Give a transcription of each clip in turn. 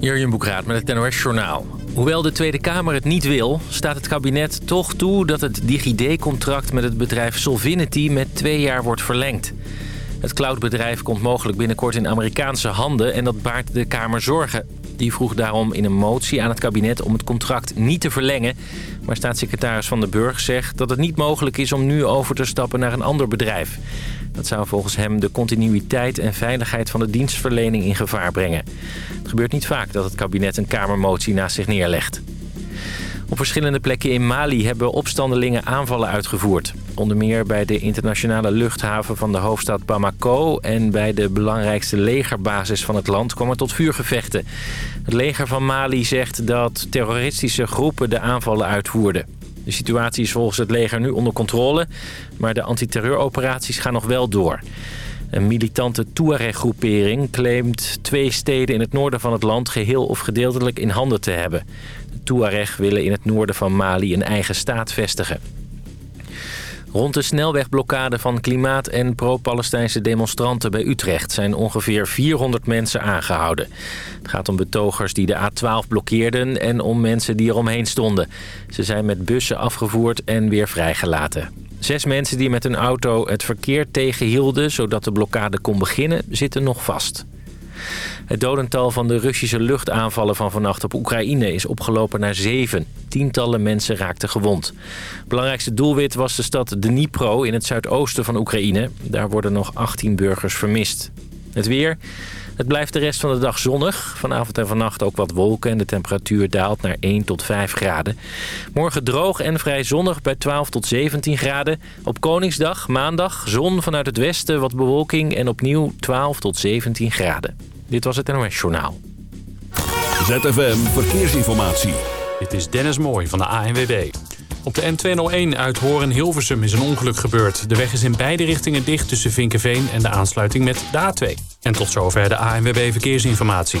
Jurjen Boekraat met het NOS Journaal. Hoewel de Tweede Kamer het niet wil, staat het kabinet toch toe... dat het DigiD-contract met het bedrijf Solvinity met twee jaar wordt verlengd. Het cloudbedrijf komt mogelijk binnenkort in Amerikaanse handen... en dat baart de Kamer zorgen. Die vroeg daarom in een motie aan het kabinet om het contract niet te verlengen. Maar staatssecretaris Van den Burg zegt dat het niet mogelijk is om nu over te stappen naar een ander bedrijf. Dat zou volgens hem de continuïteit en veiligheid van de dienstverlening in gevaar brengen. Het gebeurt niet vaak dat het kabinet een kamermotie naast zich neerlegt. Op verschillende plekken in Mali hebben opstandelingen aanvallen uitgevoerd. Onder meer bij de internationale luchthaven van de hoofdstad Bamako... en bij de belangrijkste legerbasis van het land kwam er tot vuurgevechten. Het leger van Mali zegt dat terroristische groepen de aanvallen uitvoerden. De situatie is volgens het leger nu onder controle... maar de antiterreuroperaties gaan nog wel door. Een militante Tuareg-groepering claimt twee steden in het noorden van het land... geheel of gedeeltelijk in handen te hebben. De Tuareg willen in het noorden van Mali een eigen staat vestigen. Rond de snelwegblokkade van klimaat- en pro-Palestijnse demonstranten bij Utrecht... zijn ongeveer 400 mensen aangehouden. Het gaat om betogers die de A12 blokkeerden en om mensen die eromheen stonden. Ze zijn met bussen afgevoerd en weer vrijgelaten. Zes mensen die met een auto het verkeer tegenhielden... zodat de blokkade kon beginnen, zitten nog vast. Het dodental van de Russische luchtaanvallen van vannacht op Oekraïne is opgelopen naar zeven. Tientallen mensen raakten gewond. Belangrijkste doelwit was de stad Dnipro in het zuidoosten van Oekraïne. Daar worden nog 18 burgers vermist. Het weer... Het blijft de rest van de dag zonnig. Vanavond en vannacht ook wat wolken en de temperatuur daalt naar 1 tot 5 graden. Morgen droog en vrij zonnig bij 12 tot 17 graden. Op Koningsdag, maandag, zon vanuit het westen, wat bewolking en opnieuw 12 tot 17 graden. Dit was het NOS Journaal. ZFM Verkeersinformatie. Dit is Dennis Mooij van de ANWB. Op de N201 uit Horen-Hilversum is een ongeluk gebeurd. De weg is in beide richtingen dicht tussen Vinkenveen en de aansluiting met de A2. En tot zover de ANWB Verkeersinformatie.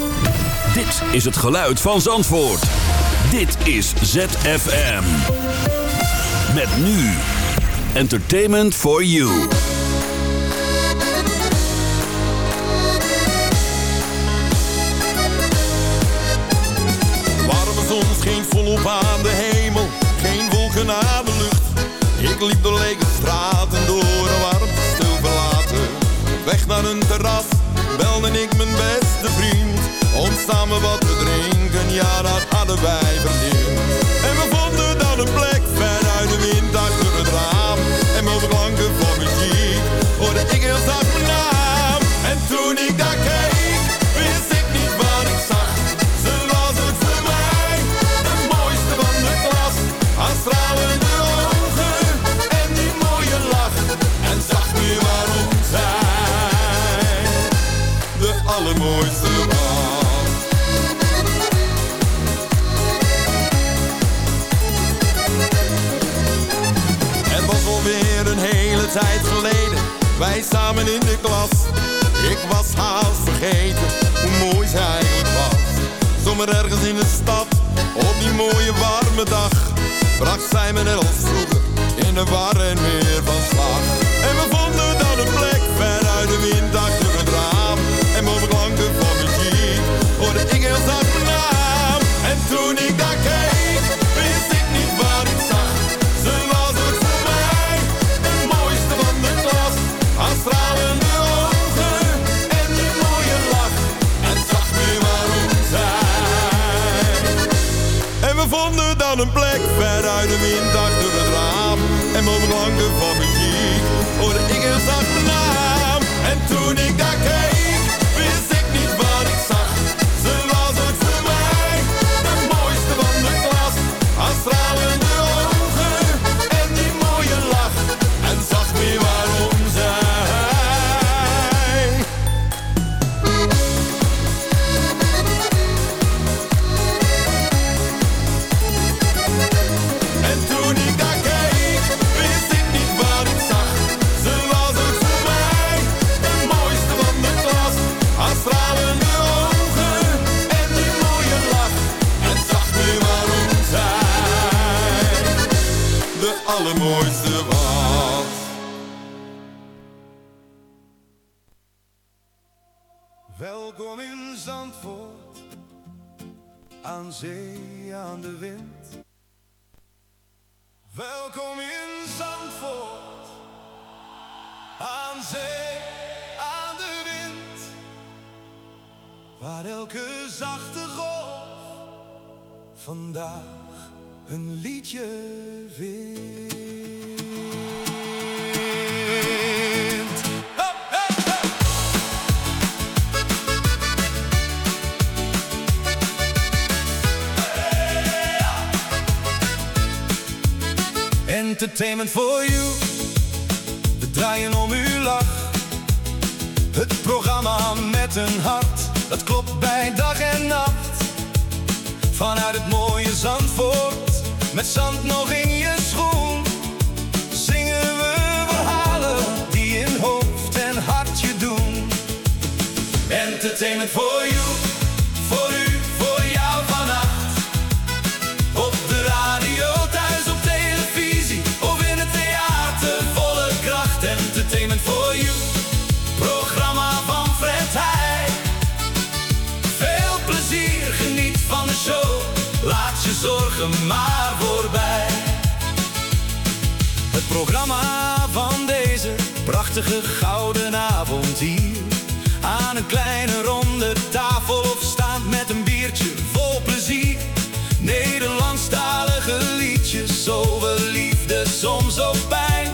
Dit is het geluid van Zandvoort. Dit is ZFM. Met nu. Entertainment for you. Warme zon scheen volop aan de hemel, geen wolken aan de lucht. Ik liep door lege straten door een warmte stil verlaten. Weg naar een terras, belde ik mijn beste vriend. Om samen wat te drinken, ja dat hadden wij. En we vonden dan een plek ver uit de wind achter het raam. En boven klanken van muziek hoorde ik heel zacht mijn naam. En toen ik daar keek, wist ik niet wat ik zag. Ze was het voor mij, de mooiste van de klas. Haar stralende ogen en die mooie lach. En zag nu waarom zij de allermooiste was. Tijd geleden, wij samen in de klas. Ik was haast vergeten hoe mooi zij eigenlijk was. Zomaar ergens in de stad, op die mooie warme dag. Bracht zij me net als vroeger, in de war en weer van slag. En we vonden dan een plek, ver uit de wind achter het raam. En boven klanken van muziek, hoorde ik heel plek ver uit de wind Welkom in Zandvoort, aan zee, aan de wind. Waar elke zachte golf vandaag een liedje vindt. Entertainment for you. We draaien om uw lach. Het programma met een hart. Dat klopt bij dag en nacht. Vanuit het mooie Zandvoort. Met zand nog in je schoen. Zingen we verhalen die in hoofd en hartje doen. Entertainment for you. Zorgen maar voorbij. Het programma van deze prachtige gouden avond hier. Aan een kleine ronde tafel of staand met een biertje vol plezier. Nederlandstalige liedjes over liefde, soms ook pijn.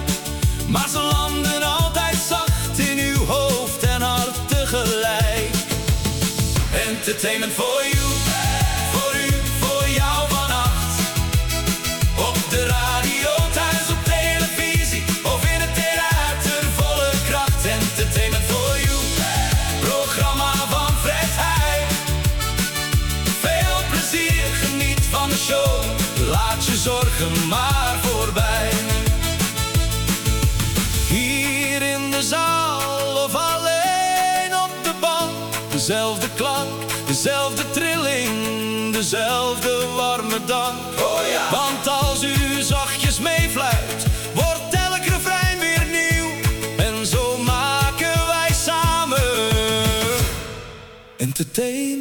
Maar ze landen altijd zacht in uw hoofd en hart tegelijk. Entertainment for you, je zorgen maar voorbij. Hier in de zaal of alleen op de bank. Dezelfde klank, dezelfde trilling, dezelfde warme dank. Oh ja. Want als u zachtjes meefluit, wordt elk refrein weer nieuw. En zo maken wij samen entertainment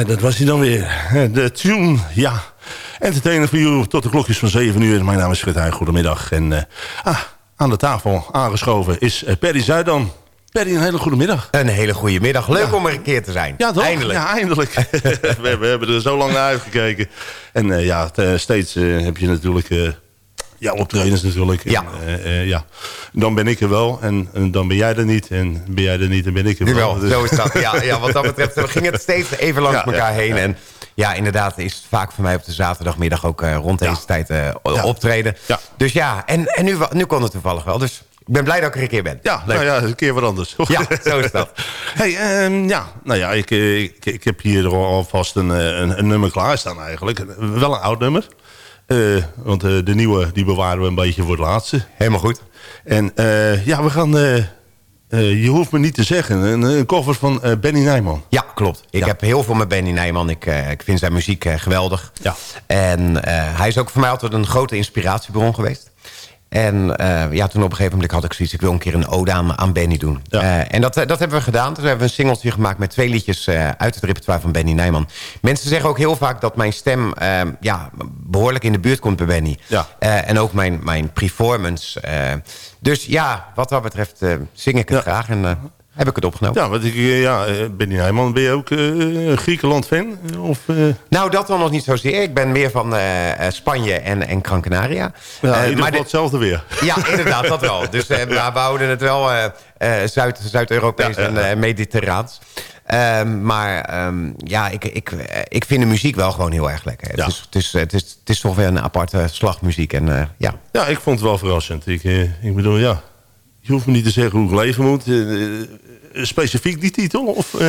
Hè, dat was hij dan weer. Hè, De tune, ja. Entertainer voor you tot de klokjes van 7 uur. Mijn naam is Fred Heij, goedemiddag. En eh, ah, aan de tafel aangeschoven is Perry Zuidam. Perry, een hele goede middag. Een hele goede middag. Leuk om er een keer te zijn. Ja, toch? Eindelijk. Ja, eindelijk. we, we hebben er zo lang naar uitgekeken. En eh, ja, te- steeds eh, heb je natuurlijk... ja, optredens natuurlijk. Ja. En, eh, eh, ja. Dan ben ik er wel en, en dan ben jij er niet. En ben jij er niet en ben ik er wel. Dus- zo is dat. Ja, ja, wat dat betreft we gingen het steeds even langs Ja, elkaar ja, heen. En ja, inderdaad is het vaak voor mij op de zaterdagmiddag ook eh, rond deze tijd optreden. Dus ja, en, en nu, nu kon het toevallig wel. Dus ik ben blij dat ik er een keer ben. Ja, Leuk. nou ja, een keer wat anders. Ja, zo is dat. Hey, ehm, ja, nou ja, ik, ik, ik heb hier alvast een, een, een nummer klaarstaan eigenlijk. Wel een oud nummer. Eh, want eh, de nieuwe die bewaren we een beetje voor het laatste. Helemaal goed. En eh, ja, we gaan... je hoeft me niet te zeggen. Een, een cover van Benny Nijman. Ja, klopt. Ik Ja. heb heel veel met Benny Nijman. Ik, ik vind zijn muziek geweldig. Ja. En hij is ook voor mij altijd een grote inspiratiebron geweest. En eh, ja, toen op een gegeven moment had ik zoiets... ik wil een keer een ode aan, aan Benny doen. Ja. Eh, en dat, eh, dat hebben we gedaan. Toen hebben we een singeltje gemaakt met twee liedjes... uit het repertoire van Benny Nijman. Mensen zeggen ook heel vaak dat mijn stem... ja, behoorlijk in de buurt komt bij Benny. Ja. En ook mijn, mijn performance. dus ja, wat dat betreft zing ik het Ja. graag. En heb ik het opgenomen. Ja, want ik, eh, ja, eh, Benny Nijman, ben je ook eh, Griekenland-fan? Of, eh, Nou, dat dan nog niet zozeer. Ik ben meer van Spanje en, en Gran Canaria. ja, maar hetzelfde weer. ja, inderdaad, dat wel. Dus we houden het wel Zuid- Zuid-Europees Ja, en mediterraans. Ehm, maar ehm, ja, ik, ik, ik vind de muziek wel gewoon heel erg lekker. Ja. Het, is, het, is, het, is, het is toch weer een aparte slagmuziek. En, ja. Ja, ik vond het wel verrassend. Ik, ik bedoel, ja, je hoeft me niet te zeggen hoe ik leven moet. Eh, eh, specifiek die titel? Of, eh,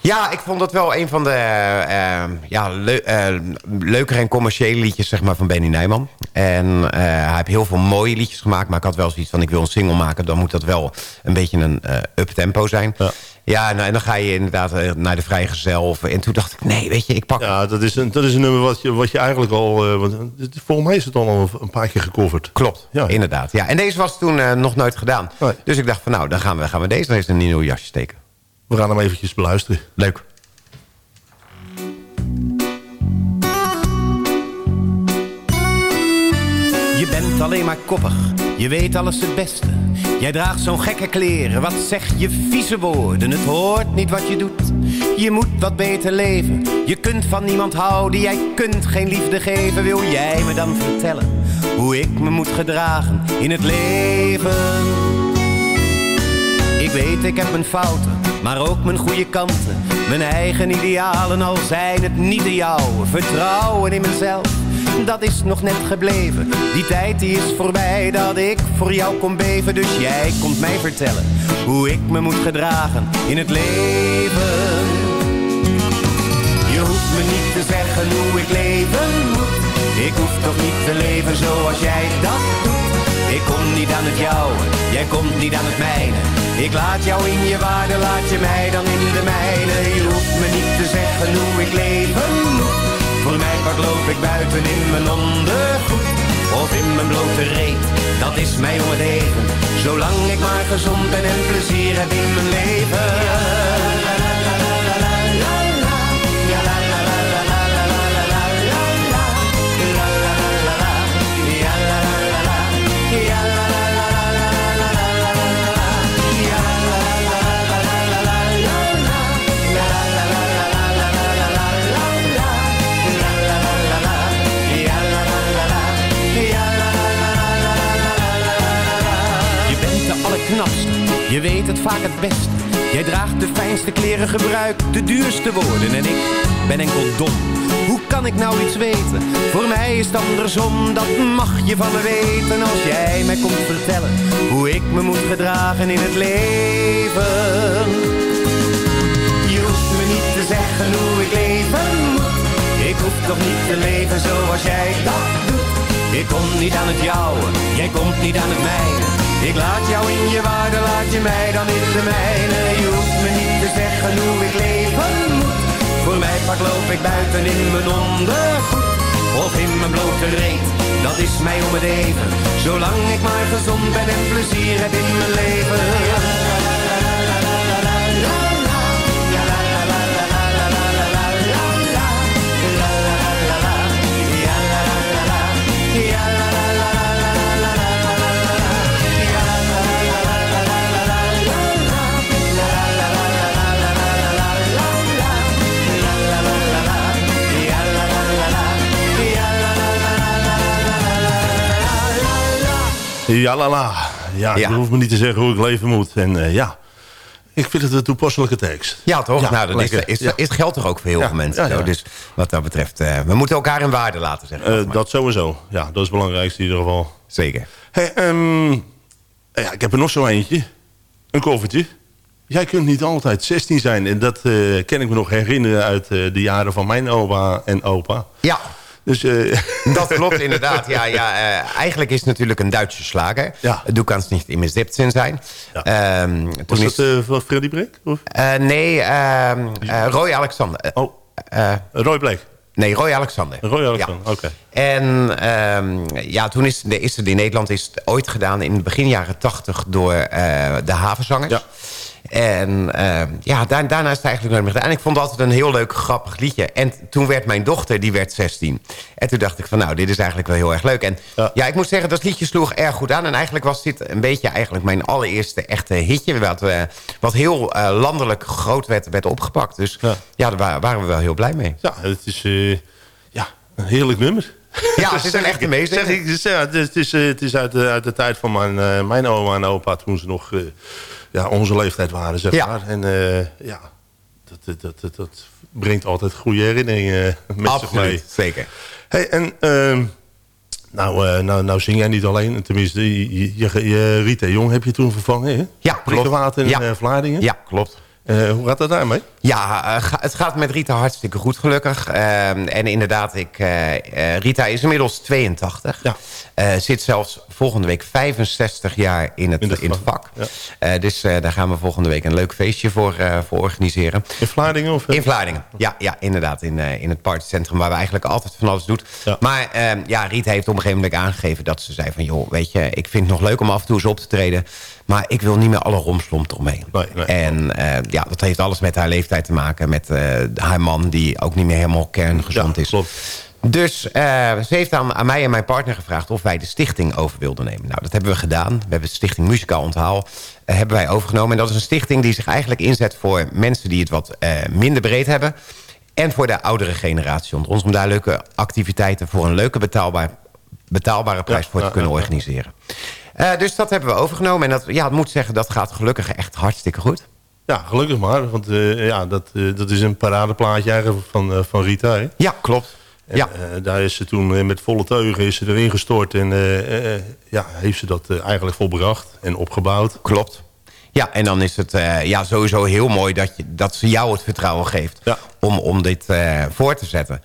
Ja, ik vond dat wel een van de eh, ja, eh, leukere en commerciële liedjes zeg maar, van Benny Nijman. En hij heeft heel veel mooie liedjes gemaakt. Maar ik had wel zoiets van, ik wil een single maken. Dan moet dat wel een beetje een up-tempo zijn. Ja. Ja, nou, en dan ga je inderdaad eh, naar de vrijgezel. Of, en toen dacht ik, nee, weet je, ik pak... ja, dat is, een, dat is een nummer wat je, wat je eigenlijk al... eh, want, het- volgens mij is het al een, paar keer gecoverd. Klopt, Ja. inderdaad. Ja. En deze was toen eh, nog nooit gedaan. Nee. Dus ik dacht van, nou, dan gaan we, gaan we deze eens in een nieuw jasje steken. We gaan hem eventjes beluisteren. Leuk. Je bent alleen maar koppig, je weet alles het beste. Jij draagt zo'n gekke kleren, wat zeg je vieze woorden. Het hoort niet wat je doet, je moet wat beter leven. Je kunt van niemand houden, jij kunt geen liefde geven. Wil jij me dan vertellen hoe ik me moet gedragen in het leven? Ik weet, ik heb mijn fouten, maar ook mijn goede kanten. Mijn eigen idealen, al zijn het niet de jouwe. Vertrouwen in mezelf, dat is nog net gebleven. Die tijd die is voorbij, dat ik voor jou kon beven. Dus jij komt mij vertellen hoe ik me moet gedragen in het leven. Je hoeft me niet te zeggen hoe ik leven. Ik hoef toch niet te leven zoals jij dat doet. Ik kom niet aan het jouwe, jij komt niet aan het mijne. Ik laat jou in je waarde, laat je mij dan in de mijne. Je hoeft me niet te zeggen hoe ik leven. Voor mij part loop ik buiten in mijn ondergoed. Of in mijn blote reet, dat is mij om het even. Zolang ik maar gezond ben en plezier heb in mijn leven. Je weet het vaak het beste. Jij draagt de fijnste kleren, gebruikt de duurste woorden. En ik ben enkel dom. Hoe kan ik nou iets weten? Voor mij is het andersom, dat mag je van me weten. Als jij mij komt vertellen hoe ik me moet gedragen in het leven. Je hoeft me niet te zeggen hoe ik leven moet. Ik hoef toch niet te leven zoals jij dat doet. Ik kom niet aan het jouwe, jij komt niet aan het mijne. Ik laat jou in je waarde, laat je mij dan in de mijne. Je hoeft me niet te zeggen hoe ik leven moet. Voor mij pak loop ik buiten in mijn ondergoed. Of in mijn blote reet, dat is mij om het even. Zolang ik maar gezond ben en plezier heb in mijn leven. Ja, la, la. Ja, je hoeft me niet te zeggen hoe ik leven moet. En eh, ja, ik vind het een toepasselijke tekst. Ja, toch? Ja, nou, dan is, is, Ja. is, geldt toch ook voor heel veel mensen. zo. Dus wat dat betreft, eh, we moeten elkaar in waarde laten zeggen. Eh, dat sowieso. Ja, dat is het belangrijkste in ieder geval. Zeker. Hey, ehm, ja, ik heb er nog zo eentje. Een koffertje. Jij kunt niet altijd 16 zijn. En dat kan ik me nog herinneren uit de jaren van mijn oma en opa. Ja, Dus eh, dat klopt inderdaad. Ja, ja, eh, eigenlijk is het natuurlijk een Duitse slager. Ja. Du kannst niet in 17 zijn. Ja. Ehm, was toen dat is, eh, van Freddy eh, nee, ehm, eh, Roy Alexander. Oh, Roy Black. nee, Roy Alexander. Roy Alexander, Ja. oké. En ehm, ja, toen is, de, is het in Nederland is het ooit gedaan in het begin jaren tachtig door de havenzangers. Ja. En ehm, ja, daar, daarna is het eigenlijk nooit meer gedaan. En ik vond het altijd een heel leuk, grappig liedje. En toen werd mijn dochter, die werd 16. En toen dacht ik van, nou, dit is eigenlijk wel heel erg leuk. En Ja. ja, ik moet zeggen, dat liedje sloeg erg goed aan. En eigenlijk was dit een beetje eigenlijk mijn allereerste echte hitje. Wat, eh, wat heel eh, landelijk groot werd, werd opgepakt. Dus Ja. ja, daar wa- waren we wel heel blij mee. Ja, het is eh, ja, een heerlijk nummer. Ja, het is een echte meester. Zeg ik, het is, het is, het is uit, de, uit de tijd van mijn, mijn oma en opa... toen ze nog ja, onze leeftijd waren, zeg Ja. maar. En eh, ja, dat, dat, dat, dat brengt altijd goede herinneringen met zich mee. Zeker. Hey, en ehm, nou, eh, nou, nou zing jij niet alleen. Tenminste, je, je, je- Rita Jong heb je toen vervangen, hè? Ja, klopt. In Ja. eh, Vlaardingen. Ja, klopt. Eh, hoe gaat dat daarmee? Ja, eh, het gaat met Rita hartstikke goed, gelukkig. Ehm, en inderdaad, ik, eh, Rita is inmiddels 82. Ja. Zit zelfs volgende week 65 jaar in het, In het vak, dus daar gaan we volgende week een leuk feestje voor, voor organiseren. In Vlaardingen? Of? In Vlaardingen, ja, ja inderdaad. In, in het partycentrum waar we eigenlijk altijd van alles doen. Ja. Maar ehm, ja, Rita heeft op een gegeven moment aangegeven dat ze zei van... joh, weet je, ik vind het nog leuk om af en toe eens op te treden... maar ik wil niet meer alle romslomp eromheen. Nee, nee. En eh, ja, dat heeft alles met haar leeftijd te maken. Met eh, haar man die ook niet meer helemaal kerngezond Ja, is. klopt. Dus eh, ze heeft aan, aan mij en mijn partner gevraagd... of wij de stichting over wilden nemen. Nou, dat hebben we gedaan. We hebben de stichting Muzikaal Onthaal hebben wij overgenomen. En dat is een stichting die zich eigenlijk inzet voor mensen... die het wat minder breed hebben. En voor de oudere generatie onder ons. Om daar leuke activiteiten voor een leuke betaalbaar, betaalbare prijs Ja, voor te kunnen organiseren. Eh, dus dat hebben we overgenomen. En dat, ja, ik moet zeggen, dat gaat gelukkig echt hartstikke goed. Ja, gelukkig maar. Want eh, ja, dat, eh, dat is een paradeplaatje eigenlijk van, van Rita. Hè? Ja, klopt. En, ja. daar is ze toen met volle teugen is ze erin gestort. En ja, heeft ze dat eigenlijk volbracht en opgebouwd. Klopt. Ja, en dan is het ja, sowieso heel mooi dat, je, dat ze jou het vertrouwen geeft Ja. om, om dit voor te zetten.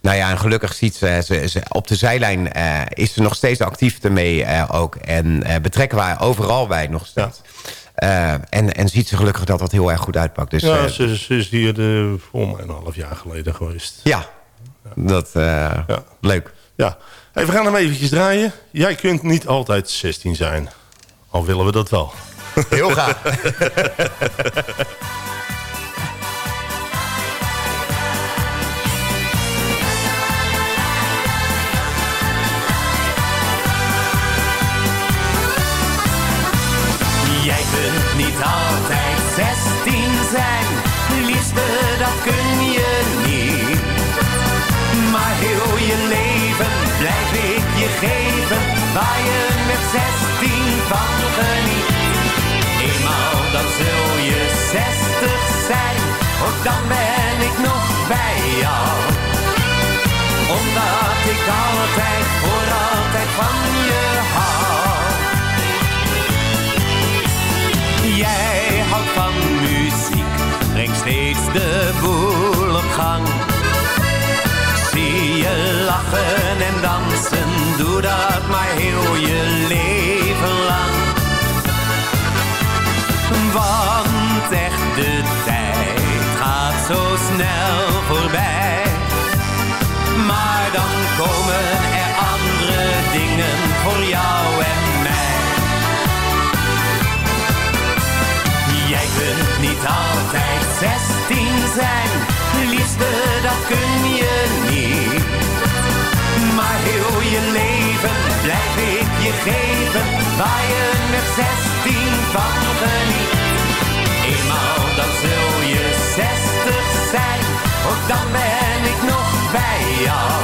Nou ja, en gelukkig ziet ze, ze, ze- op de zijlijn eh, is ze nog steeds actief ermee eh, ook. En eh, betrekken haar overal bij nog steeds. En, en ziet ze gelukkig dat dat heel erg goed uitpakt. Dus ja, ze, ze is hier uh, voor mij een half jaar geleden geweest. ja dat Ja. leuk. Ja. Hey, we gaan hem eventjes draaien. Jij kunt niet altijd 16 zijn. Al willen we dat wel. Heel graag. niet altijd 16 zijn, liefste dat kun je niet. Maar heel je leven blijf ik je geven, waar je met 16 van geniet. Eenmaal dan zul je 60 zijn, ook dan ben ik nog bij jou. Omdat ik altijd, voor altijd van je gang. Zie je lachen en dansen, doe dat maar heel je leven lang. Want echt de tijd gaat zo snel voorbij. Waar je met 16 van geniet. Eenmaal dan zul je 60 zijn, ook dan ben ik nog bij jou.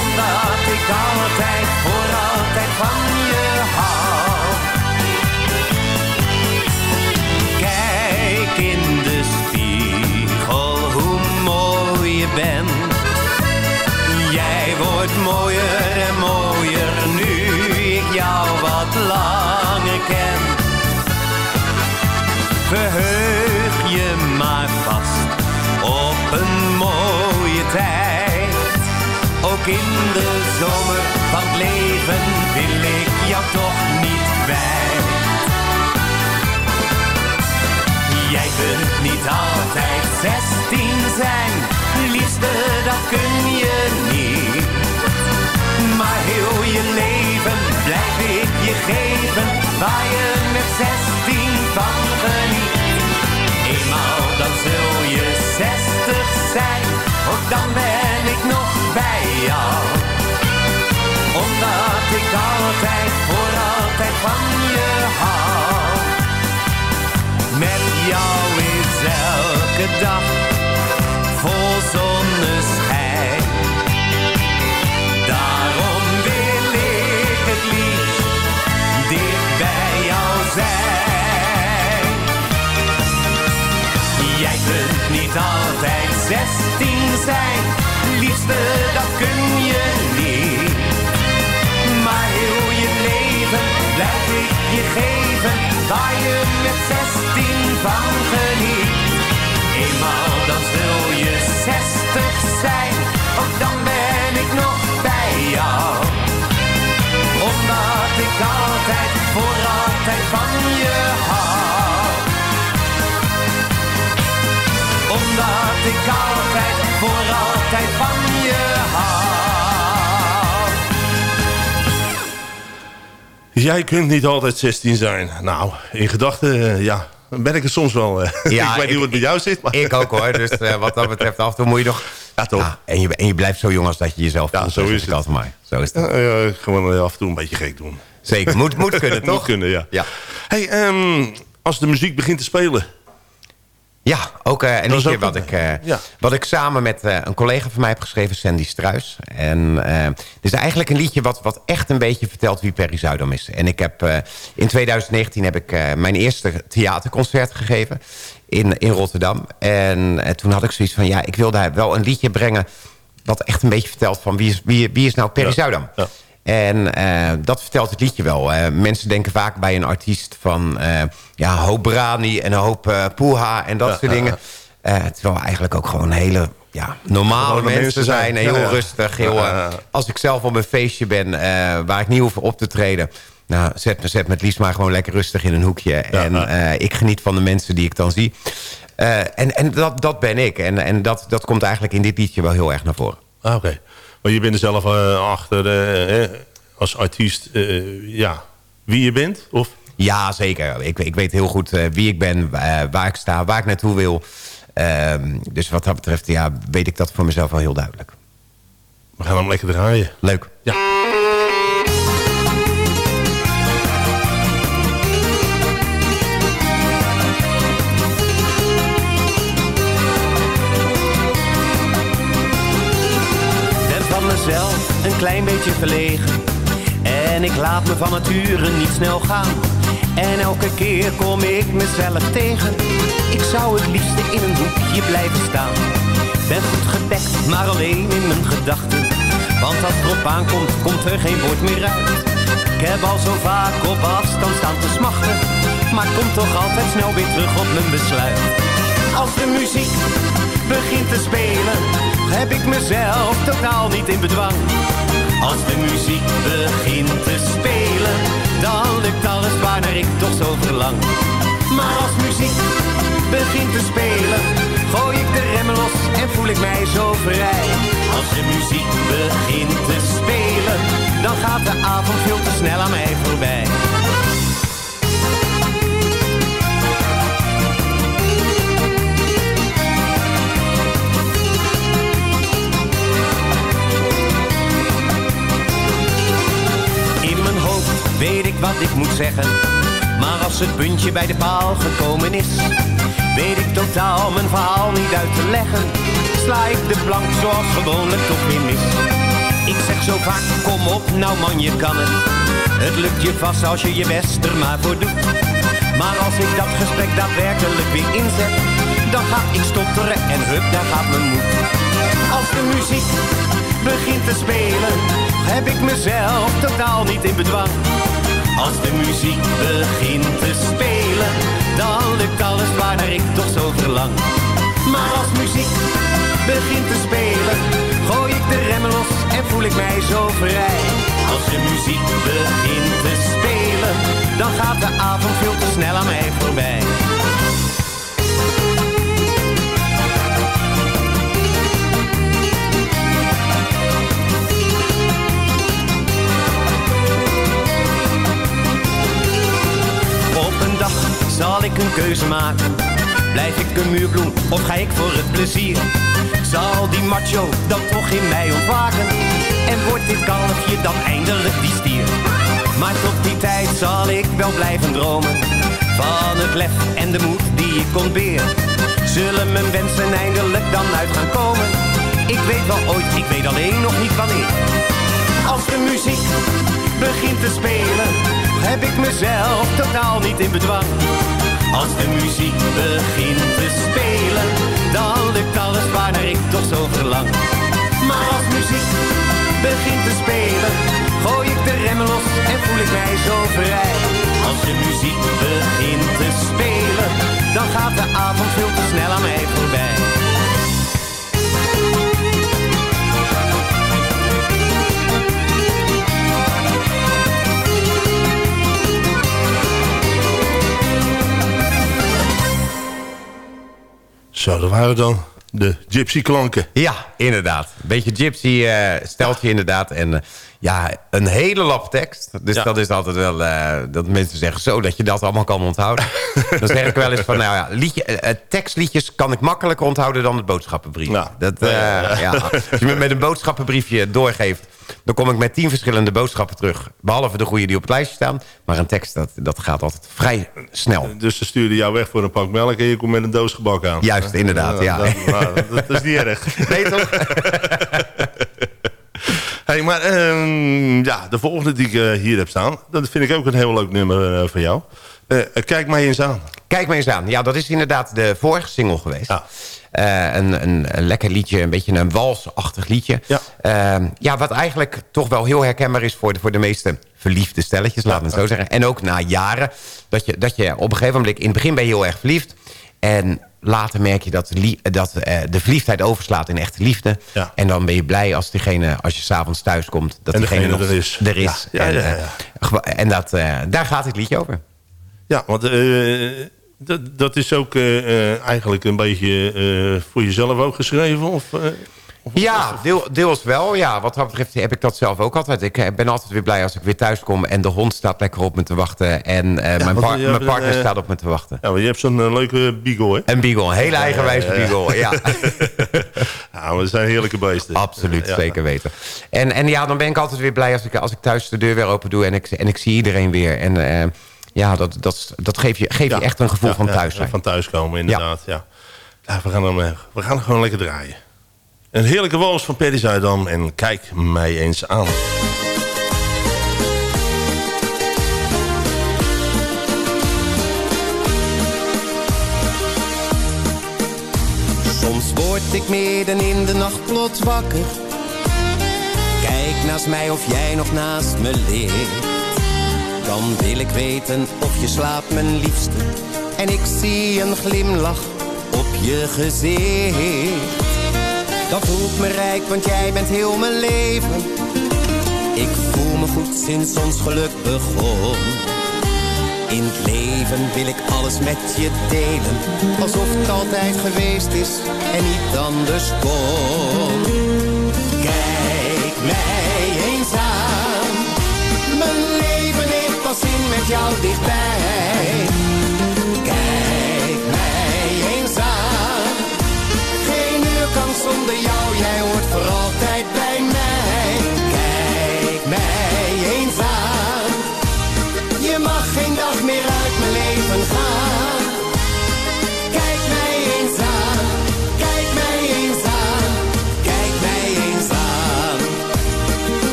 Omdat ik altijd, voor altijd van je hou. Kijk in de spiegel hoe mooi je bent. Jij wordt mooier en mooier jou wat langer ken. Verheug je maar vast op een mooie tijd. Ook in de zomer van het leven wil ik jou toch niet kwijt. Jij kunt niet altijd 16 zijn, liefste dat kun je niet. Maar heel je leven blijf ik je geven, waar je met 16 van geniet. Eenmaal dan zul je 60 zijn, ook dan ben ik nog bij jou. Omdat ik altijd, voor altijd van je hou. Met jou is elke dag zestien zijn, liefste, dat kun je niet. Maar heel je leven blijf ik je geven, waar je met zestien van geniet. Eenmaal dan zul je zestig zijn, ook dan ben ik nog bij jou. Omdat ik altijd, ik altijd, voor altijd van je hou. Jij kunt niet altijd 16 zijn. Nou, in gedachten, eh, ja, ben ik er soms wel. eh. Ja, ik weet niet hoe het met jou zit, maar... Ik ook hoor, dus eh, wat dat betreft af en toe moet je nog... Ja, toch? Ja, en, je, en je blijft zo jong als dat je jezelf Ja, voelt, zo is het. altijd maar. Zo is het. Ja, ja, gewoon af en toe een beetje gek doen. Zeker, moet, moet kunnen toch? Moet kunnen, ja. Ja. Hey, ehm, als de muziek begint te spelen... Ja, ook eh, een liedje wat ik, eh, ja. wat ik samen met eh, een collega van mij heb geschreven, Sandy Struis. En het is eigenlijk een liedje wat, wat echt een beetje vertelt wie Perry Zuidam is. En ik heb in 2019 heb ik mijn eerste theaterconcert gegeven in, in Rotterdam. En toen had ik zoiets van, ja, ik wil daar wel een liedje brengen wat echt een beetje vertelt van wie is, wie, wie is nou Perry Ja. Zuidam. Ja. En dat vertelt het liedje wel. Mensen denken vaak bij een artiest van... ja, hoop brani en een hoop eh poeha en dat Ja, soort dingen. Eh, terwijl eigenlijk ook gewoon hele ja, normale mensen, mensen zijn. Heel Ja, rustig. Heel, eh. Als ik zelf op een feestje ben waar ik niet hoef op te treden... Nou, zet me, zet me het liefst maar gewoon lekker rustig in een hoekje. en ik geniet van de mensen die ik dan zie. En en dat, dat ben ik. En, en dat, dat komt eigenlijk in dit liedje wel heel erg naar voren. Ah, Oké. Maar je bent er zelf achter, als artiest, ja, wie je bent? Of? Ja, zeker. Ik, ik weet heel goed eh, wie ik ben, eh, waar ik sta, waar ik naartoe wil. Ehm, dus wat dat betreft ja, weet ik dat voor mezelf wel heel duidelijk. We gaan hem lekker draaien. Leuk. Ja. ben van mezelf een klein beetje verlegen. En ik laat me van nature niet snel gaan. En elke keer kom ik mezelf tegen. Ik zou het liefste in een hoekje blijven staan. Ben goed gedekt, maar alleen in mijn gedachten. Want als erop aankomt, komt er geen woord meer uit. Ik heb al zo vaak op afstand staan te smachten. Maar kom toch altijd snel weer terug op mijn besluit. Als de muziek begint te spelen, heb ik mezelf totaal niet in bedwang. Als de muziek begint te spelen, dan lukt alles waarnaar ik toch zo verlang. Maar als muziek begint te spelen, gooi ik de remmen los en voel ik mij zo vrij. Als de muziek begint te spelen, dan gaat de avond veel te snel aan mij voorbij. Weet ik wat ik moet zeggen. Maar als het puntje bij de paal gekomen is, weet ik totaal mijn verhaal niet uit te leggen. Sla ik de plank zoals gewoonlijk toch weer mis. Ik zeg zo vaak, kom op, nou man, je kan het. Het lukt je vast als je je best er maar voor doet. Maar als ik dat gesprek daadwerkelijk weer inzet, dan ga ik stotteren en hup, daar gaat mijn moed. Als de muziek begint te spelen, heb ik mezelf totaal niet in bedwang. Als de muziek begint te spelen, dan lukt alles waarnaar ik toch zo verlang. Maar als muziek begint te spelen, gooi ik de remmen los en voel ik mij zo vrij. Als de muziek begint te spelen, dan gaat de avond veel te snel aan mij voorbij. Zal ik een keuze maken. Blijf ik een muurbloem of ga ik voor het plezier? Zal die macho dan toch in mij ontwaken? En wordt dit kalfje dan eindelijk die stier? Maar tot die tijd zal ik wel blijven dromen. Van het lef en de moed die ik ontbeer. Zullen mijn wensen eindelijk dan uit gaan komen? Ik weet wel ooit, ik weet alleen nog niet wanneer. Als de muziek begint te spelen, heb ik mezelf totaal niet in bedwang. Als de muziek begint te spelen, dan lukt alles waarnaar ik toch zo verlang. Maar als muziek begint te spelen, gooi ik de remmen los en voel ik mij zo vrij. Als de muziek begint te spelen, dan gaat de avond veel te snel aan mij voorbij. Zo, dat waren dan de gypsy klanken. Ja, inderdaad. Beetje gypsy uh, steltje inderdaad. En uh, ja, een hele lap tekst. Dus Ja. dat is altijd wel... uh, dat mensen zeggen zo, dat je dat allemaal kan onthouden. dan zeg ik wel eens van... Nou ja, liedje, uh, tekstliedjes kan ik makkelijker onthouden dan het boodschappenbrief. Ja. Dat, Ja, ja, ja. ja. Als je me met een boodschappenbriefje doorgeeft... dan kom ik met tien verschillende boodschappen terug. Behalve de goede die op het lijstje staan. Maar een tekst, dat, dat gaat altijd vrij snel. Dus ze stuurden jou weg voor een pak melk en je komt met een doos gebak aan. Juist, inderdaad, ja. Dat, nou, dat is niet erg. Nee, toch? Hey, maar ehm, ja, de volgende die ik eh, hier heb staan... dat vind ik ook een heel leuk nummer eh, van jou. Eh, kijk mij eens aan. Kijk maar eens aan. Ja, dat is inderdaad de vorige single geweest. Ja. Eh, een, een, een lekker liedje, een beetje een walsachtig liedje. Ja. Eh, ja, wat eigenlijk toch wel heel herkenbaar is voor de, voor de meeste verliefde stelletjes, laten we het zo zeggen. En ook na jaren, dat je, dat je op een gegeven moment... In het begin ben je heel erg verliefd. En later merk je dat, dat eh, de verliefdheid overslaat in echte liefde. Ja. En dan ben je blij als, diegene, als je s'avonds thuis komt... dat En diegene nog er is. Er is. Ja, ja, En, ja, ja. gewa- en dat, daar gaat het liedje over. Ja, want dat, dat is ook eh, eh, eigenlijk een beetje eh, voor jezelf ook geschreven? Of, of- Ja, deel, deels wel. Ja, wat dat betreft heb ik dat zelf ook altijd. Ik ben altijd weer blij als ik weer thuis kom... en de hond staat lekker op me te wachten... en mijn, par- mijn partner een, staat op me te wachten. Ja, maar je hebt zo'n leuke beagle, hè? Een beagle, een hele eigenwijze beagle. Ja, Ja, maar dat zijn heerlijke beesten. absoluut, Ja. zeker weten. En, en ja, dan ben ik altijd weer blij als ik, als ik thuis de deur weer open doe... en ik, en ik zie iedereen weer. En ja, dat, dat, dat geeft je, geeft Ja. je echt een gevoel Ja, van thuis zijn. Van thuiskomen, inderdaad. Ja. Ja, we, gaan hem, eh, we gaan hem gewoon lekker draaien. Een heerlijke wals van Perry Zuidam. En kijk mij eens aan. Soms word ik midden in de nacht plots wakker. Kijk naast mij of jij nog naast me ligt. Dan wil ik weten of je slaapt, mijn liefste. En ik zie een glimlach op je gezicht. Dan voel ik me rijk, want jij bent heel mijn leven. Ik voel me goed sinds ons geluk begon. In het leven wil ik alles met je delen Alsof het altijd geweest is en niet anders kon Kijk mij met jou dichtbij. Kijk mij eens aan. Geen uur kan zonder jou, jij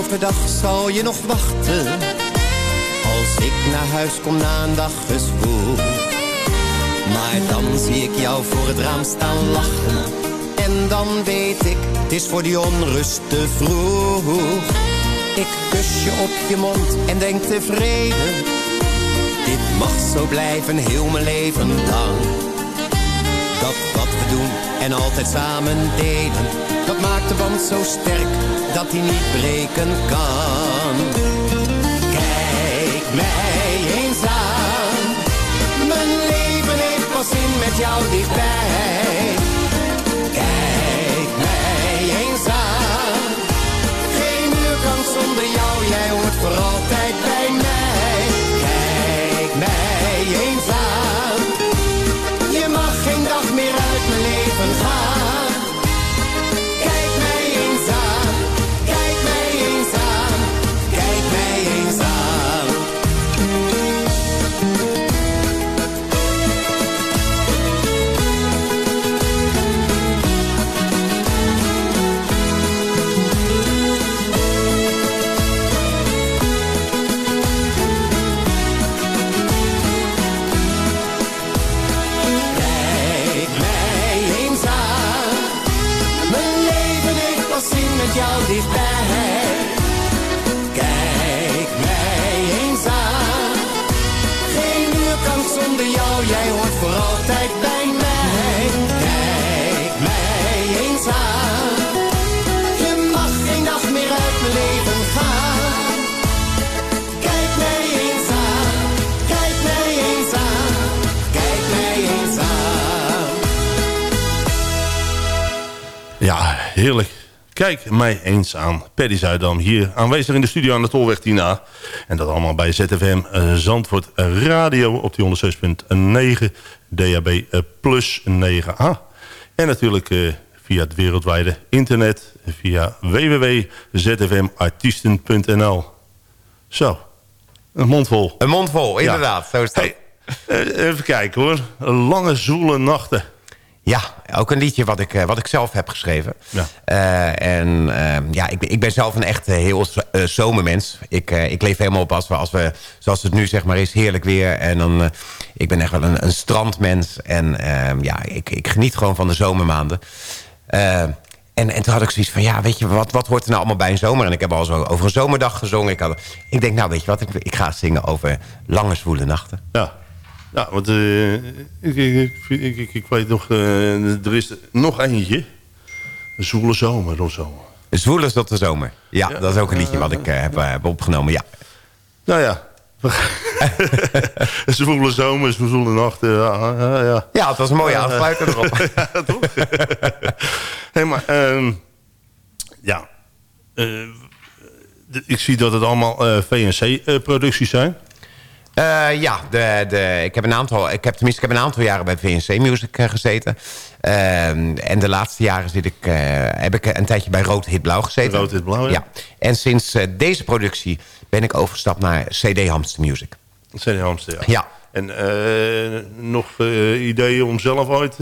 overdag, zal je nog wachten? Als ik naar huis kom na een dag gezwoel. Maar dan zie ik jou voor het raam staan lachen. En dan weet ik, het is voor die onrust te vroeg. Ik kus je op je mond en denk tevreden. Dit mag zo blijven heel mijn leven lang. Dat wat we doen en altijd samen delen. Dat maakt de band zo sterk dat hij niet breken kan. Kijk mij eens aan. Mijn leven heeft pas zin met jou dichtbij. Kijk mij eens aan. Geen uur kan zonder jou, jij hoort voor altijd bij mij. Kijk mij eens aan. Je mag geen dag meer uit mijn leven Kijk mij eens aan. Paddy Zuidam hier aanwezig in de studio aan de Tolweg Tina. En dat allemaal bij ZFM uh, Zandvoort Radio op die 106.9. DHB uh, plus 9a. En natuurlijk uh, via het wereldwijde internet. Via www.zfmartiesten.nl Zo, een mond vol. Een mond vol, inderdaad. Ja. Zo is het. Hey, even kijken hoor. Lange zoele nachten. Ja, ook een liedje wat ik, wat ik zelf heb geschreven. Ja. Uh, en uh, ja, ik, ik ben zelf een echt heel uh, zomermens. Ik, ik leef helemaal op als we, als we, zoals het nu zeg maar is, heerlijk weer. En dan, ik ben echt wel een, een strandmens. En ehm, ja, ik, ik geniet gewoon van de zomermaanden. en, en toen had ik zoiets van, ja, weet je, wat, wat hoort er nou allemaal bij een zomer? En ik heb al zo over een zomerdag gezongen. Ik, had, ik denk, nou, weet je wat, ik, ik ga zingen over lange, zwoele nachten. Ja. Ja, want uh, ik, ik, ik, ik, weet nog, uh, er is nog eentje. Een zwoele zomer of zo. Zwoele is dat de zomer. Ja, ja, dat is ook een liedje wat ik uh, heb, heb, opgenomen, ja. Nou ja. een zwoele zomer, een zwoele nacht. Ja, ja. ja, het was een mooie aansluiter erop. ja, toch? hey, maar, um, ja. ik zie dat het allemaal VNC-producties zijn. Uh, ja, de, de, ik heb een aantal, ik heb, tenminste, ik heb een aantal jaren bij VNC Music uh, gezeten. Uh, en de laatste jaren zit ik, heb ik een tijdje bij Rood Hit Blauw gezeten. Rood Hit Blauw, ja. ja. En sinds deze productie ben ik overgestapt naar CD Hamster Music. CD Hamster, ja. ja. En nog ideeën om zelf ooit...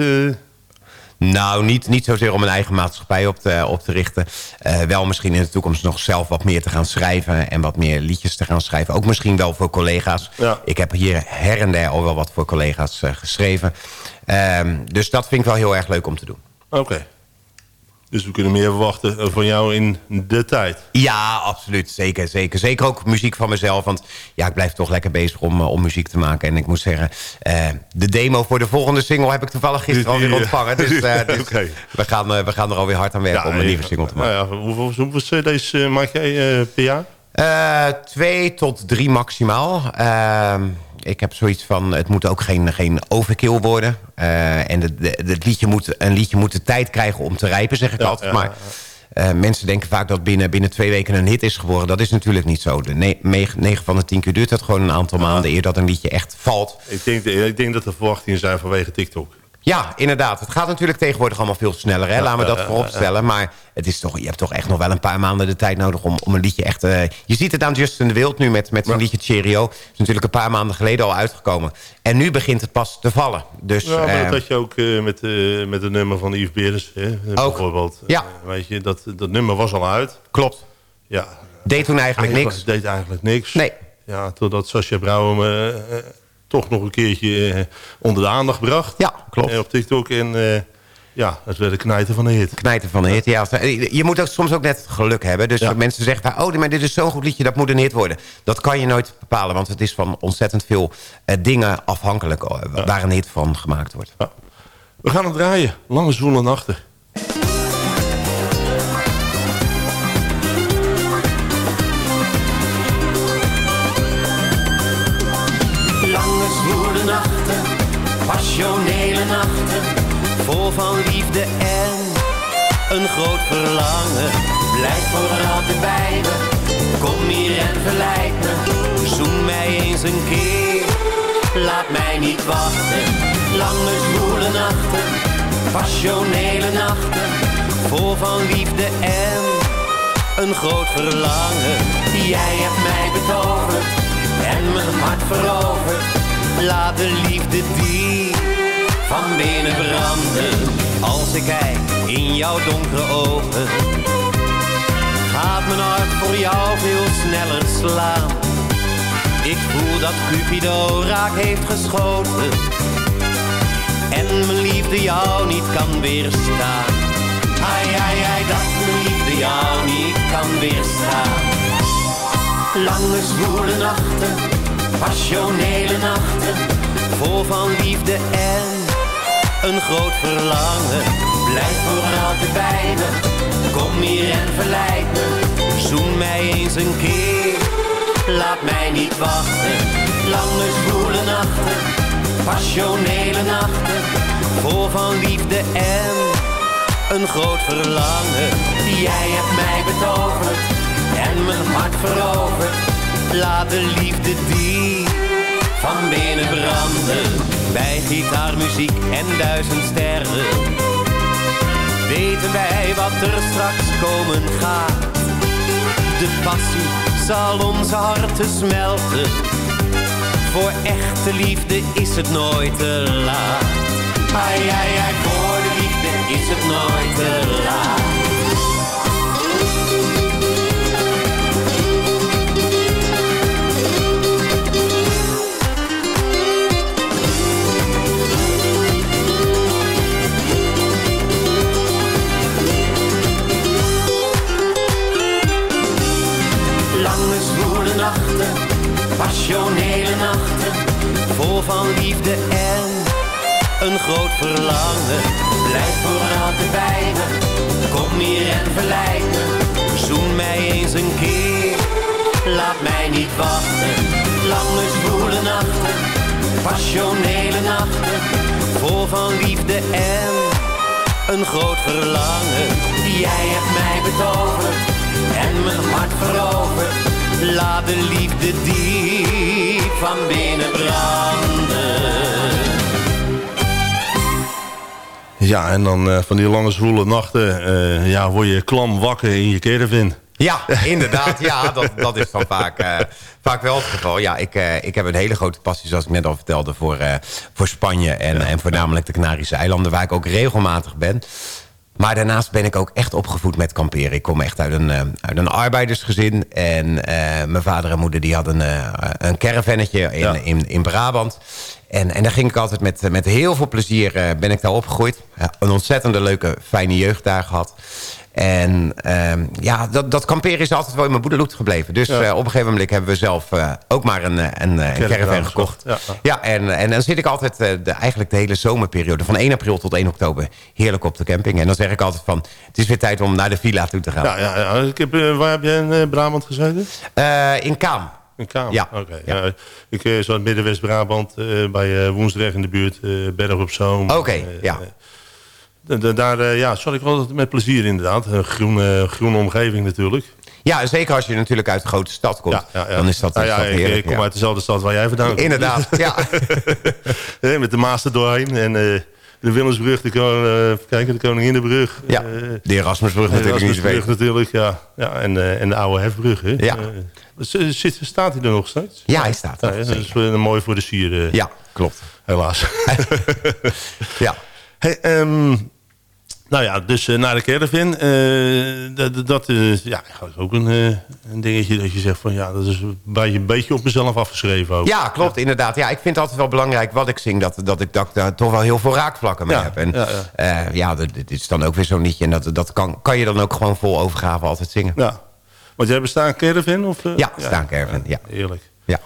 Nou, niet, niet zozeer om een eigen maatschappij op te, op te richten. Uh, wel misschien in de toekomst nog zelf wat meer te gaan schrijven... en wat meer liedjes te gaan schrijven. Ook misschien wel voor collega's. Ja. Ik heb hier her en der al wel wat voor collega's uh, geschreven. Uh, dus dat vind ik wel heel erg leuk om te doen. Oké. Dus we kunnen meer verwachten van jou in de tijd. Ja, absoluut. Zeker, zeker. Zeker ook muziek van mezelf. Want ja, ik blijf toch lekker bezig om, om muziek te maken. En ik moet zeggen, uh, de demo voor de volgende single... heb ik toevallig gisteren alweer ontvangen. Dus, uh, dus okay. we, gaan, uh, we gaan er alweer hard aan werken ja, om een nieuwe single te maken. Nou ja, hoeveel, hoeveel cd's maak jij per jaar? twee tot drie maximaal. Ehm, ik heb zoiets van, het moet ook geen, geen overkill worden. Uh, en het liedje moet, een liedje moet de tijd krijgen om te rijpen, zeg ik ja, altijd. Maar uh, mensen denken vaak dat binnen, binnen twee weken een hit is geworden. Dat is natuurlijk niet zo. De 9 van de 10 keer duurt het gewoon een aantal maanden... eer dat een liedje echt valt. Ik denk, ik denk dat er verwachtingen zijn vanwege TikTok. Ja, inderdaad. Het gaat natuurlijk tegenwoordig allemaal veel sneller. Hè? Ja, Laten we dat vooropstellen. Maar het is toch, je hebt toch echt nog wel een paar maanden de tijd nodig... om, om een liedje echt... Uh, je ziet het aan Justin de Wild nu met, met zijn liedje Cheerio. Het is natuurlijk een paar maanden geleden al uitgekomen. En nu begint het pas te vallen. Dus, ja, maar uh, dat had je ook uh, met, met het nummer van Yves Beers. Hè? Bijvoorbeeld. Ja. weet je, dat, dat nummer was al uit. Klopt. Ja. Deed toen eigenlijk, eigenlijk niks. Deed eigenlijk niks. Nee. Ja, totdat Sascha Brouwer toch nog een keertje uh, onder de aandacht bracht. Ja, klopt. Uh, op TikTok. En uh, ja, het werd een knijten van de hit. Knijten van de hit, ja. Je moet ook soms ook net geluk hebben. Dus ja. mensen zeggen, oh, maar dit is zo'n goed liedje, dat moet een hit worden. Dat kan je nooit bepalen, want het is van ontzettend veel dingen afhankelijk... Ja. waar een hit van gemaakt wordt. Ja. We gaan het draaien. Lange zwoele nachten. Liefde en een groot verlangen. Blijf voor altijd bij me, kom hier en verleid me. Zoen mij eens een keer, laat mij niet wachten. Lange zwoele nachten, passionele nachten, vol van liefde en een groot verlangen. Jij hebt mij betoverd en mijn hart veroverd. Laat de liefde die van binnen branden. Als ik kijk in jouw donkere ogen, gaat mijn hart voor jou veel sneller slaan. Ik voel dat Cupido raak heeft geschoten en mijn liefde jou niet kan weerstaan. Ai, ai, ai, dat mijn liefde jou niet kan weerstaan. Lange zwoele nachten, passionele nachten, vol van liefde en een groot verlangen. Blijf voor altijd bij me, kom hier en verleid me. Zoen mij eens een keer, laat mij niet wachten. Lange zwoele nachten, passionele nachten, vol van liefde en een groot verlangen. Jij hebt mij betoverd en mijn hart veroverd. Laat de liefde die van binnen branden. Bij gitaarmuziek en duizend sterren. Weten wij wat er straks komen gaat. De passie zal onze harten smelten. Voor echte liefde is het nooit te laat. Ai, ai, ai, voor de liefde is het nooit te laat. Passionele nachten, vol van liefde en een groot verlangen. Blijf voor altijd bij me, kom hier en verleid me. Zoen mij eens een keer, laat mij niet wachten. Lange zwoele nachten, passionele nachten, vol van liefde en een groot verlangen. Jij hebt mij betoverd en mijn hart veroverd. Laat de liefde diep van binnen branden. Ja, en dan eh, van die lange zwoele nachten eh, ja, word je klam wakker in je caravan. Ja, inderdaad. Ja, dat, dat is dan vaak, eh, vaak wel het geval. Ja, ik, eh, ik heb een hele grote passie, zoals ik net al vertelde... voor, eh, voor Spanje en, en voornamelijk de Canarische eilanden... waar ik ook regelmatig ben. Maar daarnaast ben ik ook echt opgevoed met kamperen. Ik kom echt uit een, eh, uit een arbeidersgezin. En eh, mijn vader en moeder die hadden eh, een caravannetje in, Ja. in, in Brabant. En, en daar ging ik altijd met, met heel veel plezier ben ik daar opgegroeid. Een ontzettende leuke, fijne jeugd daar gehad. En ehm, ja, dat, dat kamperen is altijd wel in mijn bloed gebleven. Dus Ja. eh, op een gegeven moment hebben we zelf eh, ook maar een, eh, een, een Caravan caravan gekocht. Ja. Ja, en, en dan zit ik altijd de, eigenlijk de hele zomerperiode... van 1 april tot 1 oktober heerlijk op de camping. En dan zeg ik altijd van... het is weer tijd om naar de villa toe te gaan. Ja, ja, ja. Ik heb, waar heb jij in Brabant gezeten? In Kaam. In Kamer? Ja. Oké. Ja. ja. Ik zat midden West-Brabant eh, bij Woensdrecht in de buurt. Berg op Zoom. Oké, ja. Eh, da- daar eh, ja, zat ik wel met plezier inderdaad. Een groene, groene omgeving natuurlijk. Ja, zeker als je natuurlijk uit de grote stad komt. Ja, ja, ja. Dan is dat, Nou ja, heerlijk. ik kom uit dezelfde stad waar jij vandaan komt. Inderdaad, ja. Eh, met de Maas doorheen. En eh, de Willemsbrug, de, eh, even kijken, de Koninginnenbrug. ja. eh, De Erasmusbrug natuurlijk te Erasmusbrug natuurlijk, ja. ja en, eh, en de oude Hefbrug. Hè. Ja. Eh, zit, staat hij er nog steeds? Ja, hij staat er. Dat is mooi voor de sier, eh, Ja, klopt. helaas. Ja. hey, ehm, nou ja, dus eh, naar de caravan. eh, dat dat is ja, ook een, eh, een dingetje dat je zegt van... ja, dat is een beetje, een beetje op mezelf afgeschreven ook. Ja, klopt, inderdaad. Ja, ik vind het altijd wel belangrijk wat ik zing... dat, dat ik dat, daar toch wel heel veel raakvlakken mee Ja, heb. En ja, dit, is dan ook weer zo'n liedje... en dat, dat kan, kan je dan ook gewoon vol overgave altijd zingen. Ja. Want jij bestaat caravan? Of? Ja, staan caravan, ja. Heerlijk. Ja,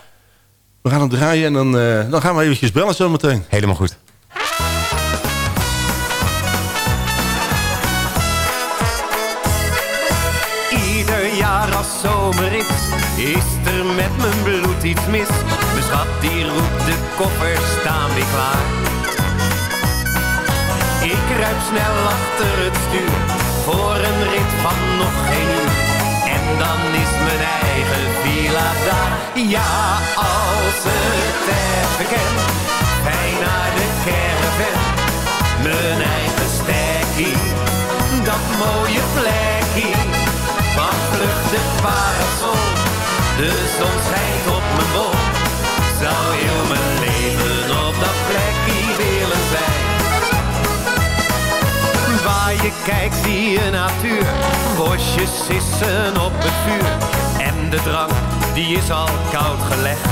We gaan hem draaien en dan, dan gaan we eventjes bellen zometeen. helemaal goed. Is, er met mijn bloed iets mis. Mijn schat die roept de koffers staan weer klaar. Ik ruip snel achter het stuur, voor een rit van nog geen uur. En dan is mijn eigen villa daar. Ja, als het even kan, fijn naar de caravan. Mijn eigen stekkie, dat mooie plekje. Van vlucht de parasol, de zon schijnt op mijn bol. Zou heel mijn leven op dat plekje willen zijn. Waar je kijkt zie je natuur, bosjes sissen op het vuur. En de drank, die is al koud gelegd.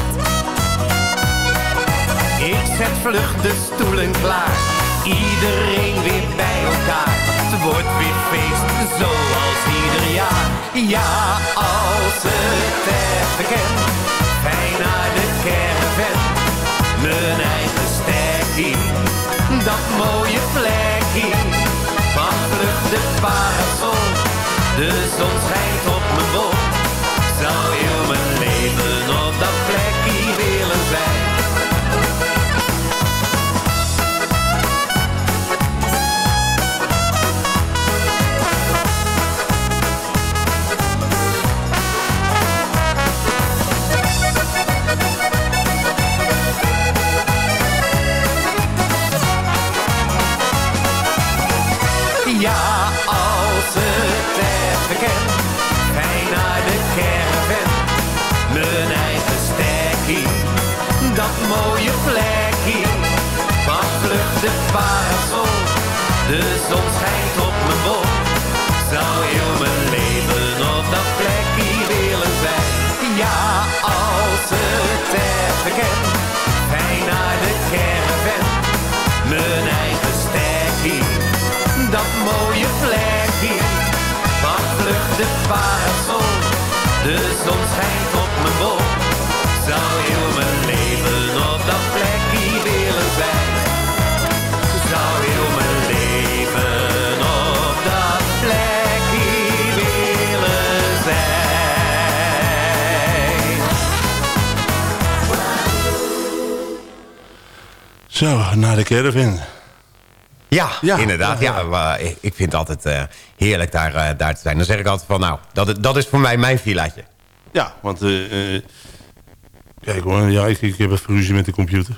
Ik zet vlug de stoelen klaar, iedereen weer bij elkaar. Het wordt weer feest, zoals ieder jaar. Ja, als het even kan, fijn naar de caravan. Mijn eigen stekkie, dat mooie plekje. Van vlug de parasol, de zon Ja, als het even kan. Ga naar de caravan. Mijn eigen stekkie. Dat mooie plekje. Wat vlucht de parasol. De zon schijnt op mijn bol. Zou heel mijn leven op dat plekje willen zijn. Ja, als het even kan. Ga naar de caravan. Mijn eigen. Mooie plekje. Wat vlucht de parasol. De zon schijnt op mijn bol. Zou heel mijn leven op dat plekje willen zijn. Zou heel mijn leven op dat plekje willen zijn. Zo, naar de caravan. Ja, Ja, inderdaad. Ja, ik, vind het altijd eh, heerlijk daar, eh, daar te zijn. Dan zeg ik altijd van, nou, dat, dat is voor mij mijn villaatje. Ja, want... eh, kijk hoor, ja, ik, ik heb een ruzie met de computer.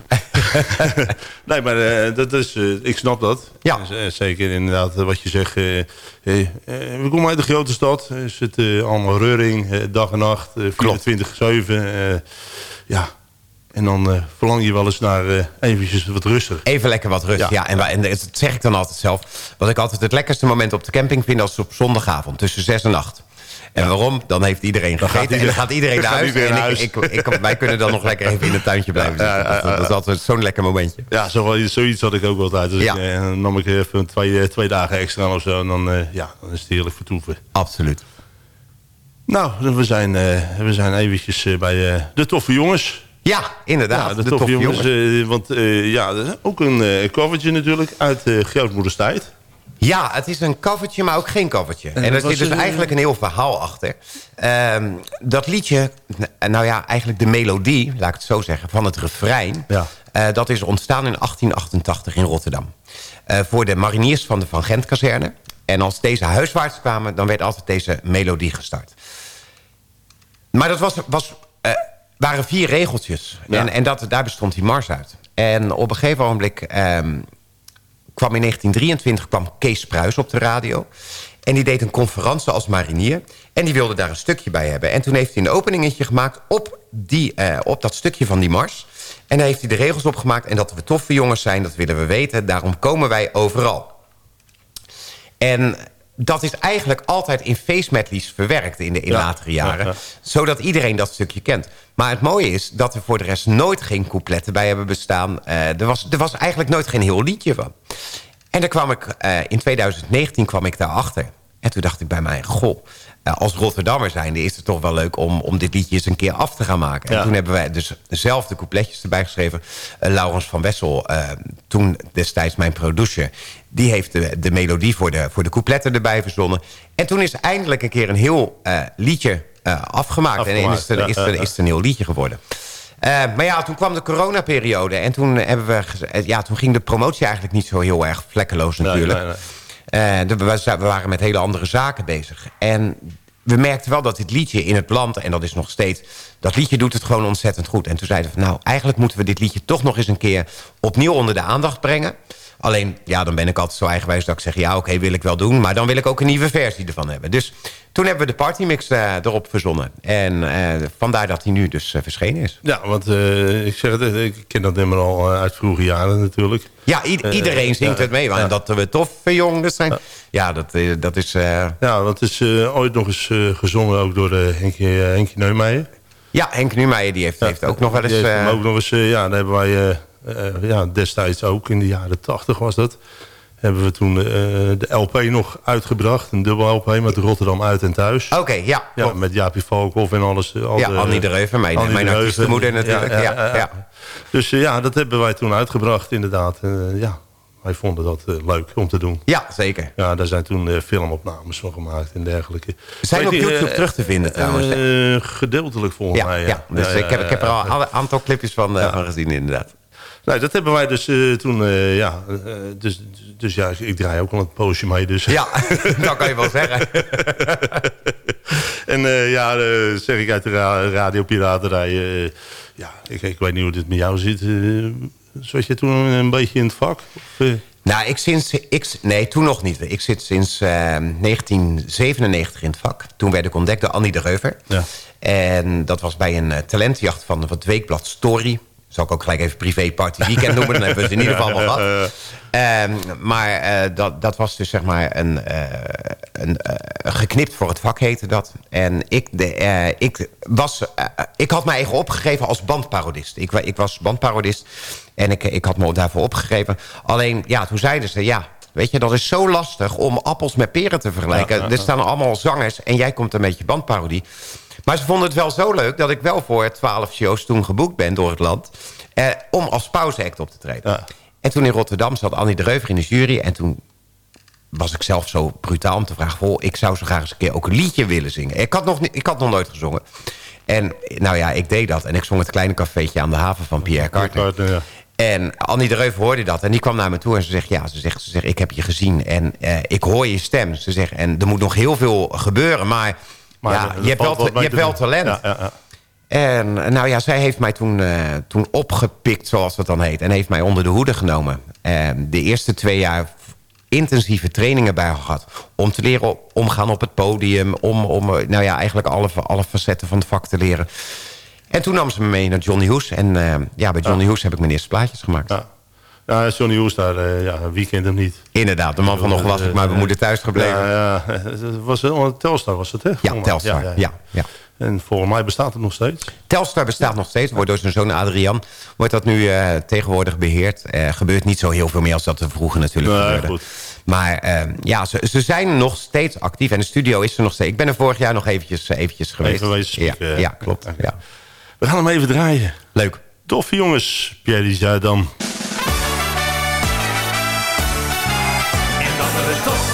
nee, maar dat is, ik snap dat. Ja. Dus, zeker inderdaad wat je zegt. eh, we komen uit een grote stad. Is het allemaal reuring, dag en nacht, eh 24-7. eh, ja, en dan eh, verlang je wel eens naar eh eventjes wat rustig. Even lekker wat rust. Ja. Ja. en, en dat zeg ik dan altijd zelf. Wat ik altijd het lekkerste moment op de camping vind... als op zondagavond tussen 6 en 8. En waarom? Dan heeft iedereen gegeten gaat en dan gaat iedereen dan naar gaat huis. iedereen en naar ik, ik, ik- wij kunnen dan nog lekker even in het tuintje blijven zitten. Ja, ja, ja, Dat, dat is altijd zo'n lekker momentje. Ja, zo, zoiets had ik ook altijd. Dus ik, eh, dan nam ik even twee, eh, twee dagen extra of zo. En dan, eh, ja, dan is het heerlijk vertoeven. Absoluut. Nou, we zijn, eh, we zijn eventjes eh, bij eh, de toffe jongens. Ja, inderdaad. Ja, de, toffe, jongens. eh, want eh, ja, dat is ook een eh covertje natuurlijk uit uh, Grootmoeders tijd. Ja, het is een covertje, maar ook geen covertje. En, er zit dus eigenlijk een heel verhaal achter. Ehm, dat liedje, nou ja, eigenlijk de melodie, laat ik het zo zeggen, van het refrein... Ja. dat is ontstaan in 1888 in Rotterdam. Voor de mariniers van de Van Gent-kazerne. En als deze huiswaarts kwamen, dan werd altijd deze melodie gestart. Maar dat was, was, waren vier regeltjes. Ja. En, en dat, daar bestond die mars uit. En op een gegeven ogenblik ehm, kwam in 1923 kwam Kees Pruis op de radio. En die deed een conferentie als marinier. En die wilde daar een stukje bij hebben. En toen heeft hij een openingetje gemaakt op, die, eh, op dat stukje van die mars. En daar heeft hij de regels op gemaakt. En dat we toffe jongens zijn, dat willen we weten. Daarom komen wij overal. En dat is eigenlijk altijd in feestmedleys verwerkt in de in Ja, latere jaren. ja, ja. Zodat iedereen dat stukje kent. Maar het mooie is dat er voor de rest nooit geen coupletten bij hebben bestaan. Eh, er, was, er was eigenlijk nooit geen heel liedje van. En daar kwam ik, eh, in 2019 kwam ik daarachter. En toen dacht ik bij mij, goh, als Rotterdammer zijnde is het toch wel leuk om, om dit liedje eens een keer af te gaan maken. En toen hebben wij dus zelf de coupletjes erbij geschreven. Eh, Laurens van Wessel, eh, toen destijds mijn producer... die heeft de, de melodie voor de, voor de coupletten erbij verzonnen. En toen is eindelijk een keer een heel eh, liedje eh, afgemaakt. En Afgemaakt, is het, ja, is, het, is het een heel liedje geworden. Maar ja, toen kwam de coronaperiode. En toen, hebben we, ja, toen ging de promotie eigenlijk niet zo heel erg vlekkeloos natuurlijk. nee, nee. Eh, we, waren met hele andere zaken bezig. En we merkten wel dat dit liedje in het land, en dat is nog steeds... dat liedje doet het gewoon ontzettend goed. En toen zeiden we, nou, eigenlijk moeten we dit liedje toch nog eens een keer... opnieuw onder de aandacht brengen. Alleen, ja, dan ben ik altijd zo eigenwijs dat ik zeg... ja, oké, wil ik wel doen, maar dan wil ik ook een nieuwe versie ervan hebben. Dus toen hebben we de partymix eh, erop verzonnen. En eh, vandaar dat hij nu dus eh, verschenen is. Ja, want ik zeg het, ik ken dat nummer al uit vroege jaren natuurlijk. Ja, iedereen zingt het mee. ja. En dat we toffe jongens zijn. Ja, dat, dat is... Ja, want het is ooit nog eens gezongen ook door Henkje, Henkje Neumeijer. Ja, Henk Numeijer die heeft, heeft ook nog wel eens... Die heeft hem ook nog eens, ja, daar hebben wij ja, destijds ook, in de jaren tachtig was dat... hebben we toen eh, de LP nog uitgebracht. Een dubbel LP met Rotterdam uit en thuis. Oké, ja. Ja, klopt. met Jaapie Valkhoff en alles. eh, al Ja, de- Annie de Reuven, mijn- Annie mijn artiestenmoeder natuurlijk, ja, ja. Dus eh, ja, dat hebben wij toen uitgebracht inderdaad. Eh, ja, wij vonden dat eh, leuk om te doen. Ja, zeker. Ja, daar zijn toen eh, filmopnames van gemaakt en dergelijke. Zijn op YouTube eh, terug te vinden trouwens. eh, gedeeltelijk volgens mij. ja. dus ik, heb, ik heb er al een aantal clipjes van, eh, van gezien inderdaad. Nee, dat hebben wij dus eh, toen, eh, ja. eh, dus, dus ja, ik draai ook al een poosje mee. Dus. Ja, dat kan je wel zeggen. en ja, zeg ik uit de ra radiopiraterij. ja, ik, ik weet niet hoe dit met jou zit. zat je toen een beetje in het vak? Of? Nou, ik sinds... Ik, nee, toen nog niet. Ik zit sinds uh, 1997 in het vak. Toen werd ik ontdekt door Annie de Reuver. Ja. En dat was bij een talentjacht van, van het weekblad Story. Zal ik ook gelijk even privé party weekend noemen. Dan hebben we het in ieder geval wel gehad. Um, maar uh, dat, dat was dus zeg maar een, uh, een geknipt voor het vak heette dat. En ik, de, ik, was, ik had mij eigen opgegeven als bandparodist. Ik, ik was bandparodist en ik, ik had me daarvoor opgegeven. Alleen, ja, toen zeiden ze, ja, Weet je, dat is zo lastig om appels met peren te vergelijken. Ja, ja, ja. Er staan allemaal zangers en jij komt een beetje bandparodie. Maar ze vonden het wel zo leuk dat ik wel voor twaalf shows toen geboekt ben door het land. Eh, om als pauzeact op te treden. En toen in Rotterdam zat Annie de Reuver in de jury. En toen was ik zelf zo brutaal om te vragen... Vol, ik zou zo graag eens een keer ook een liedje willen zingen. Ik had nog, ik had nog nooit gezongen. En nou ja, ik deed dat. En ik zong het kleine cafeetje aan de haven van Pierre Carter. Ja. En Annie de Reuver hoorde dat. En die kwam naar me toe en ze zegt... ja, ze zegt, ze zegt ik heb je gezien en uh, ik hoor je stem. Ze zegt, en er moet nog heel veel gebeuren. Maar, maar ja, je, hebt wel, je hebt wel talent. En nou ja, zij heeft mij toen, uh, toen opgepikt, zoals dat dan heet. En heeft mij onder de hoede genomen. Uh, de eerste twee jaar intensieve trainingen bij gehad. Om te leren omgaan op het podium. Om, om nou ja, eigenlijk alle, alle facetten van het vak te leren. En toen nam ze me mee naar Johnny Hoes. En uh, ja, bij Johnny ja. Hoes heb ik mijn eerste plaatjes gemaakt. Ja. Ja, Johnny daar, uh, ja, wie kent hem niet? Inderdaad, de man van nog was ik, maar we moeten thuis gebleven. Ja, ja. Het was, Telstar was het, hè? Ja, Telstar, ja, ja. ja. En volgens mij bestaat het nog steeds. Telstar bestaat nog steeds. Wordt door zijn zoon Adrian wordt dat nu uh, tegenwoordig beheerd. Uh, gebeurt niet zo heel veel meer als dat er vroeger natuurlijk nee, gebeurde. Goed. Maar uh, ja, ze, ze, zijn nog steeds actief. En de studio is er nog steeds. Ik ben er vorig jaar nog eventjes, eventjes geweest. Even geweest. Ja, ja, klopt. Ja. We gaan hem even draaien. Leuk. Toffe jongens, Pierre Zuidam.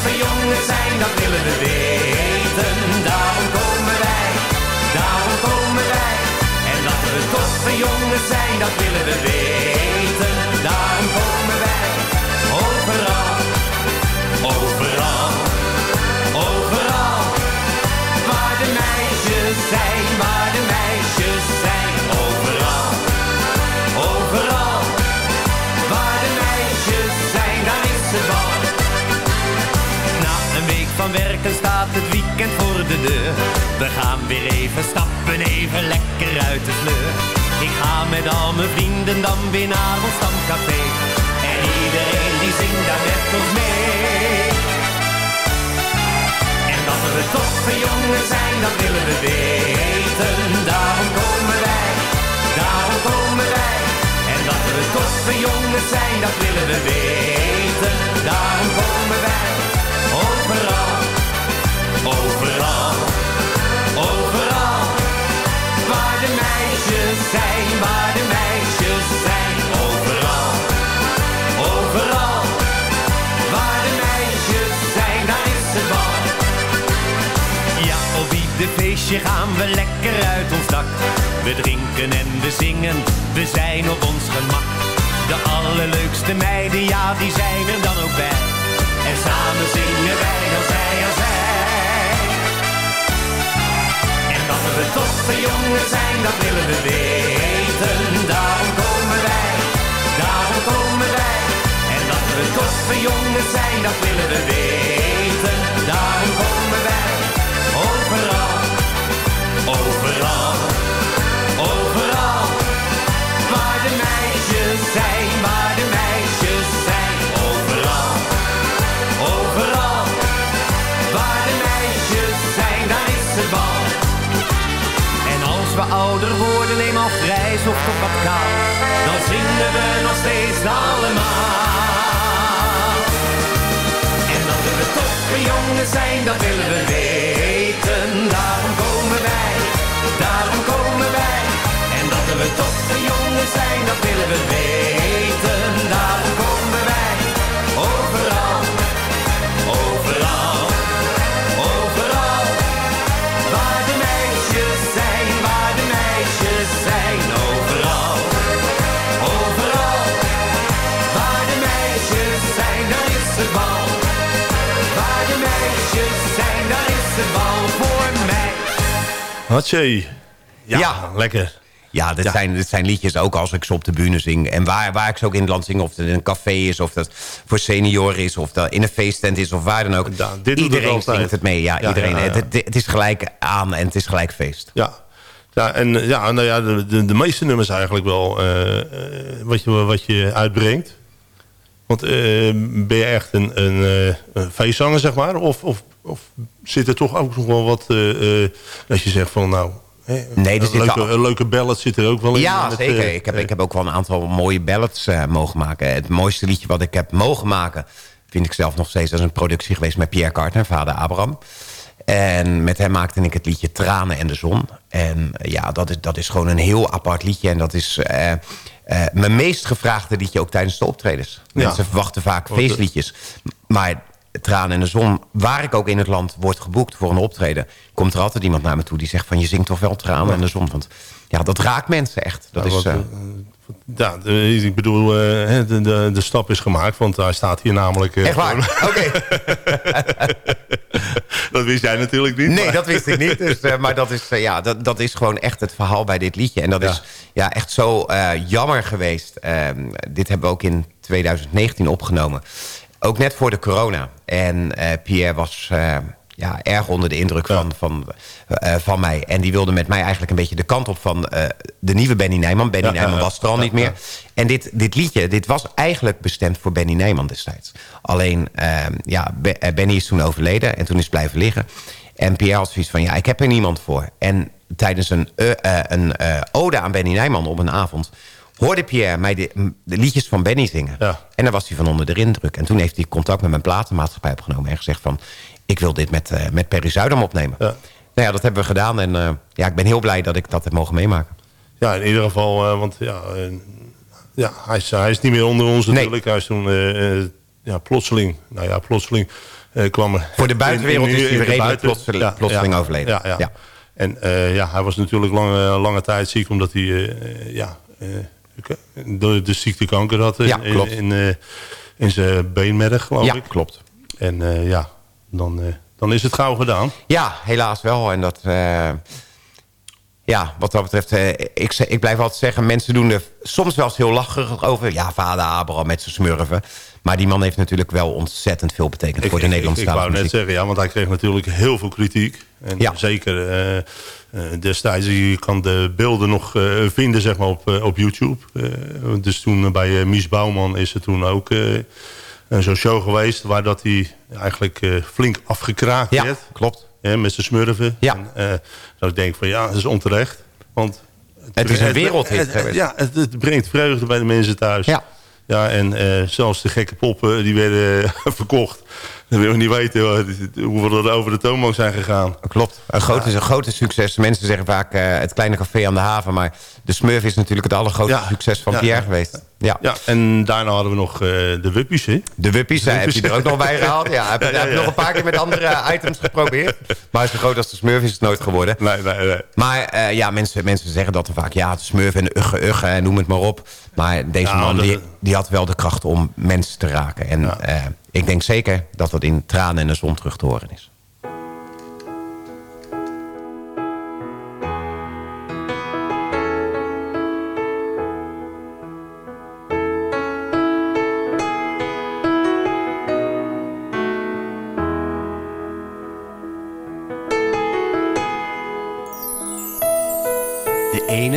We toffe jongens zijn, dat willen we weten. Daarom komen wij, daarom komen wij. En dat we toffe jongens zijn, dat willen we weten. Van staat het weekend voor de deur. We gaan weer even stappen, even lekker uit de sleur. Ik ga met al mijn vrienden dan weer naar ons stamcafé. En iedereen die zingt daar met ons mee. En dat we toffe jongens zijn, dat willen we weten. Daarom komen wij, daarom komen wij. En dat we toffe jongens zijn, dat willen we weten. Daarom komen wij, overal, zijn, waar de meisjes zijn. Overal, overal. Waar de meisjes zijn, daar is het bal. Ja, op ieder feestje gaan we lekker uit ons dak. We drinken en we zingen, we zijn op ons gemak. De allerleukste meiden, ja, die zijn er dan ook bij. En samen zingen wij dan zij aan zij. We toffe jongens zijn, dat willen we weten. Daarom komen wij, daarom komen wij. En dat we toffe jongens zijn, dat willen we weten. Daarom komen wij, overal, overal, overal. Waar de meisjes zijn, waar de meisjes zijn. We ouder worden, eenmaal grijs of toch wat kaal, dan zingen we nog steeds allemaal. En dat we toffe jongens zijn, dat willen we weten. Daarom komen wij, daarom komen Hatsje. Ja, Ja. lekker. Ja, dit, Zijn, dit zijn liedjes ook als ik ze op de bühne zing. En waar, waar ik ze ook in het land zing. Of het in een café is, of dat voor senioren is... of dat in een feesttent is, of waar dan ook. iedereen zingt het mee. Ja, iedereen. Het, het, is gelijk aan en het is gelijk feest. Ja, ja, en ja, nou ja, de, de, de meeste nummers eigenlijk wel uh, wat, je, wat je uitbrengt. Want uh, ben je echt een, een, een feestzanger, zeg maar? Of, of, of zit er toch ook nog wel wat, dat je zegt van nou... nee, een, leuke, al... een leuke ballad zit er ook wel in. Ja, zeker. ik, heb, ik heb ook wel een aantal mooie ballads mogen maken. Het mooiste liedje wat ik heb mogen maken... vind ik zelf nog steeds als een productie geweest met Pierre Carter, vader Abraham. En met hem maakte ik het liedje Tranen en de Zon. En eh, ja, dat is, dat is gewoon een heel apart liedje. En dat is uh, uh, mijn meest gevraagde liedje ook tijdens de optredens. Mensen verwachten vaak feestliedjes. Maar Tranen en de Zon, waar ik ook in het land word geboekt voor een optreden... komt er altijd iemand naar me toe die zegt van... je zingt toch wel Tranen en de Zon. Want ja, dat raakt mensen echt. Dat is, ja, ik bedoel, de, de, de, stap is gemaakt, want hij staat hier namelijk... Echt waar? Oké. dat wist jij natuurlijk niet. Nee, dat wist ik niet. Dus, maar dat is, ja, dat, dat is gewoon echt het verhaal bij dit liedje. En dat is ja, echt zo jammer geweest. Ehm, dit hebben we ook in 2019 opgenomen. Ook net voor de corona. En Pierre was ja, erg onder de indruk van, van, uh, van mij. En die wilde met mij eigenlijk een beetje de kant op van uh, de nieuwe Benny Nijman. Benny Nijman was er al niet meer. En dit, dit liedje, dit was eigenlijk bestemd voor Benny Nijman destijds. Alleen, uh, ja, Benny is toen overleden en toen is blijven liggen. En Pierre had zoiets van, ja, ik heb er niemand voor. En tijdens een, een ode aan Benny Nijman op een avond hoorde Pierre mij de, de, liedjes van Benny zingen. Ja. En daar was hij van onder de indruk. En toen heeft hij contact met mijn platenmaatschappij opgenomen... en gezegd van, ik wil dit met, uh, met Perry Zuidam opnemen. Ja. Nou ja, dat hebben we gedaan. En uh, ja, ik ben heel blij dat ik dat heb mogen meemaken. Ja, in ieder geval, uh, want ja, ja hij, is, hij is niet meer onder ons natuurlijk. Nee. Hij is toen ja, plotseling, nou ja, plotseling kwam er... Voor de buitenwereld in, in, is hij redelijk plotseling, ja, plotseling ja, overleden. Ja, ja. En ja, hij was natuurlijk lange, lange tijd ziek, omdat hij ja, de, de ziekte kanker had in, in, in, zijn beenmerg, geloof ik. Ja, klopt. En ja, dan, uh, dan is het gauw gedaan. Ja, helaas wel. En dat, uh, ja, wat dat betreft, uh, ik, ik blijf altijd zeggen... mensen doen er soms wel eens heel lacherig over. Ja, vader Abraham met zijn smurven. Maar die man heeft natuurlijk wel ontzettend veel betekend voor de Nederlandse Ik, ik wou net zeggen, ja, want hij kreeg natuurlijk heel veel kritiek. En ja. zeker uh, destijds, je kan de beelden nog uh, vinden zeg maar, op, op YouTube. dus toen bij Mies Bouwman is er toen ook zo'n show geweest... waar dat hij eigenlijk uh, flink afgekraakt ja, werd. klopt. Hè, met zijn smurfen. Ja. En, uh, dat ik denk van ja, dat is onterecht. Want het, het is een wereldhit. Het, ja, het, het, brengt vreugde bij de mensen thuis. Ja. Ja, en zelfs de gekke poppen die werden verkocht. Dan wil je niet weten hoeveel er over de toonbank zijn gegaan. Klopt. Een groot is een grote succes. Mensen zeggen vaak uh, het kleine café aan de haven. Maar de Smurf is natuurlijk het allergrootste ja. succes van Pierre geweest. Ja. ja, en daarna hadden we nog uh, de Wuppies. Hè? De Wuppies, de heb je er ook nog bij gehaald. Ja, heb, heb nog een paar keer met andere items geprobeerd. Maar zo groot als de Smurf is het nooit geworden. Nee, nee, nee. Maar uh, ja, mensen, mensen zeggen dat er vaak. Ja, de Smurf en de Ugge Ugge en noem het maar op. Maar deze man die, die, had wel de kracht om mensen te raken. En uh, ik denk zeker dat dat in tranen en de zon terug te horen is.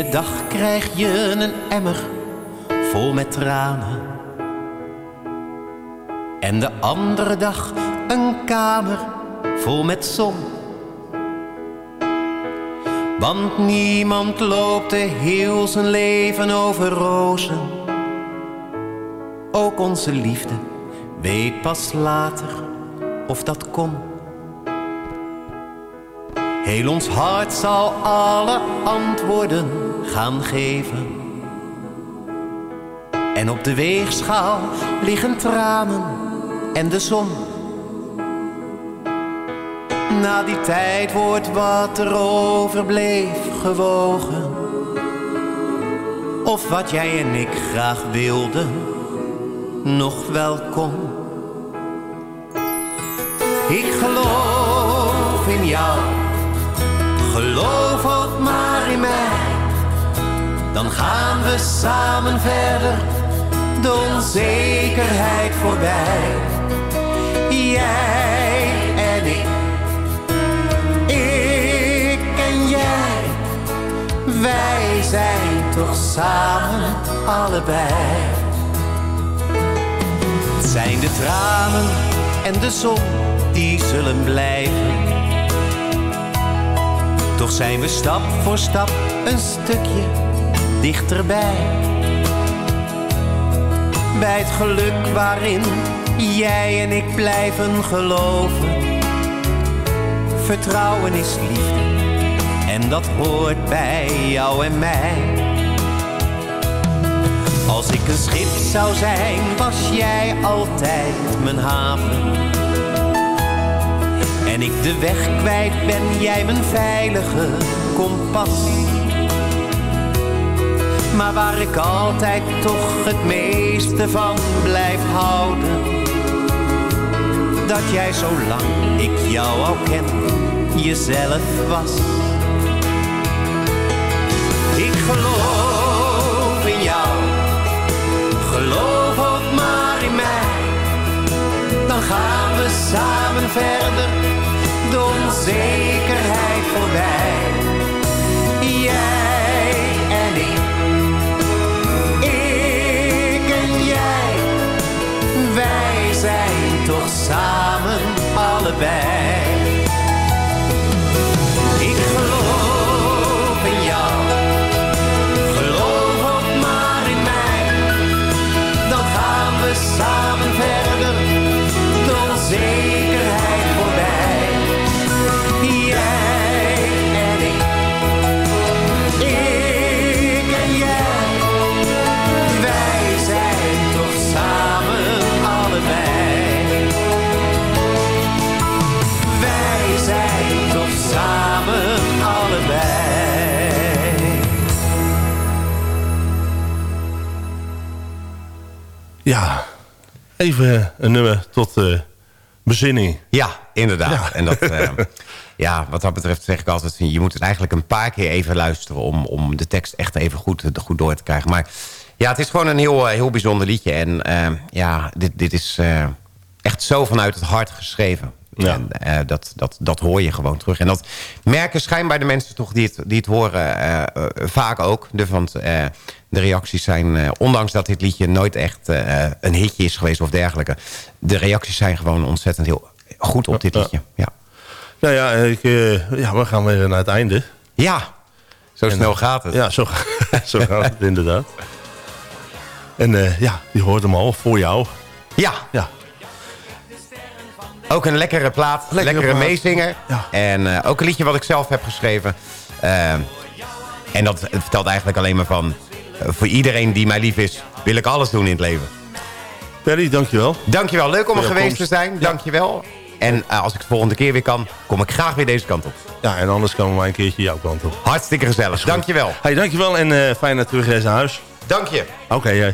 Ene dag krijg je een emmer vol met tranen en de andere dag een kamer vol met zon. Want niemand loopt er heel zijn leven over rozen. Ook onze liefde weet pas later of dat kon. Heel ons hart zal alle antwoorden gaan geven. En op de weegschaal liggen tranen en de zon. Na die tijd wordt wat er overbleef gewogen. Of wat jij en ik graag wilden, nog wel kon. Ik geloof in jou, geloof in mij. Dan gaan we samen verder, de onzekerheid voorbij. Jij en ik, ik en jij, wij zijn toch samen allebei. Het zijn de tranen en de zon die zullen blijven. Toch zijn we stap voor stap een stukje dichterbij. Bij het geluk waarin jij en ik blijven geloven. Vertrouwen is liefde en dat hoort bij jou en mij. Als ik een schip zou zijn, was jij altijd mijn haven. En ik de weg kwijt ben, jij mijn veilige kompas. Maar waar ik altijd toch het meeste van blijf houden. Dat jij zolang ik jou al ken, jezelf was. Ik geloof in jou, geloof ook maar in mij. Dan gaan we samen verder, de onzekerheid voorbij. Toch samen allebei. Even een nummer tot eh, bezinning. Ja, inderdaad. En dat, eh, ja, wat dat betreft zeg ik altijd... je moet het eigenlijk een paar keer even luisteren... om, om de tekst echt even goed, goed door te krijgen. Maar ja, het is gewoon een heel, eh, heel bijzonder liedje. En eh, ja, dit, dit is eh, echt zo vanuit het hart geschreven. Ja. En, eh, dat, dat, dat hoor je gewoon terug. En dat merken schijnbaar de mensen toch die het, die het horen eh, eh, vaak ook. De, want de reacties zijn, ondanks dat dit liedje nooit echt een hitje is geweest of dergelijke. De reacties zijn gewoon ontzettend heel goed op dit liedje. Ja, Nou ja, ik, ja, we gaan weer naar het einde. ja zo snel gaat het. Ja, zo, zo gaat het inderdaad. En ja, die hoort hem al voor jou. Ja, Ja, ook een lekkere plaat. Lekkere lekkere plaat. meezinger. Ja. En eh, ook een liedje wat ik zelf heb geschreven. Eh, en dat vertelt eigenlijk alleen maar van... eh, voor iedereen die mij lief is, wil ik alles doen in het leven. Perry, dankjewel. Dankjewel, leuk om er geweest te zijn. Dankjewel. En als ik de volgende keer weer kan, kom ik graag weer deze kant op. Ja, en anders komen wij een keertje jouw kant op. Hartstikke gezellig. Dankjewel. Hey, dankjewel en eh fijne terugreis naar huis. Dank je. Oké,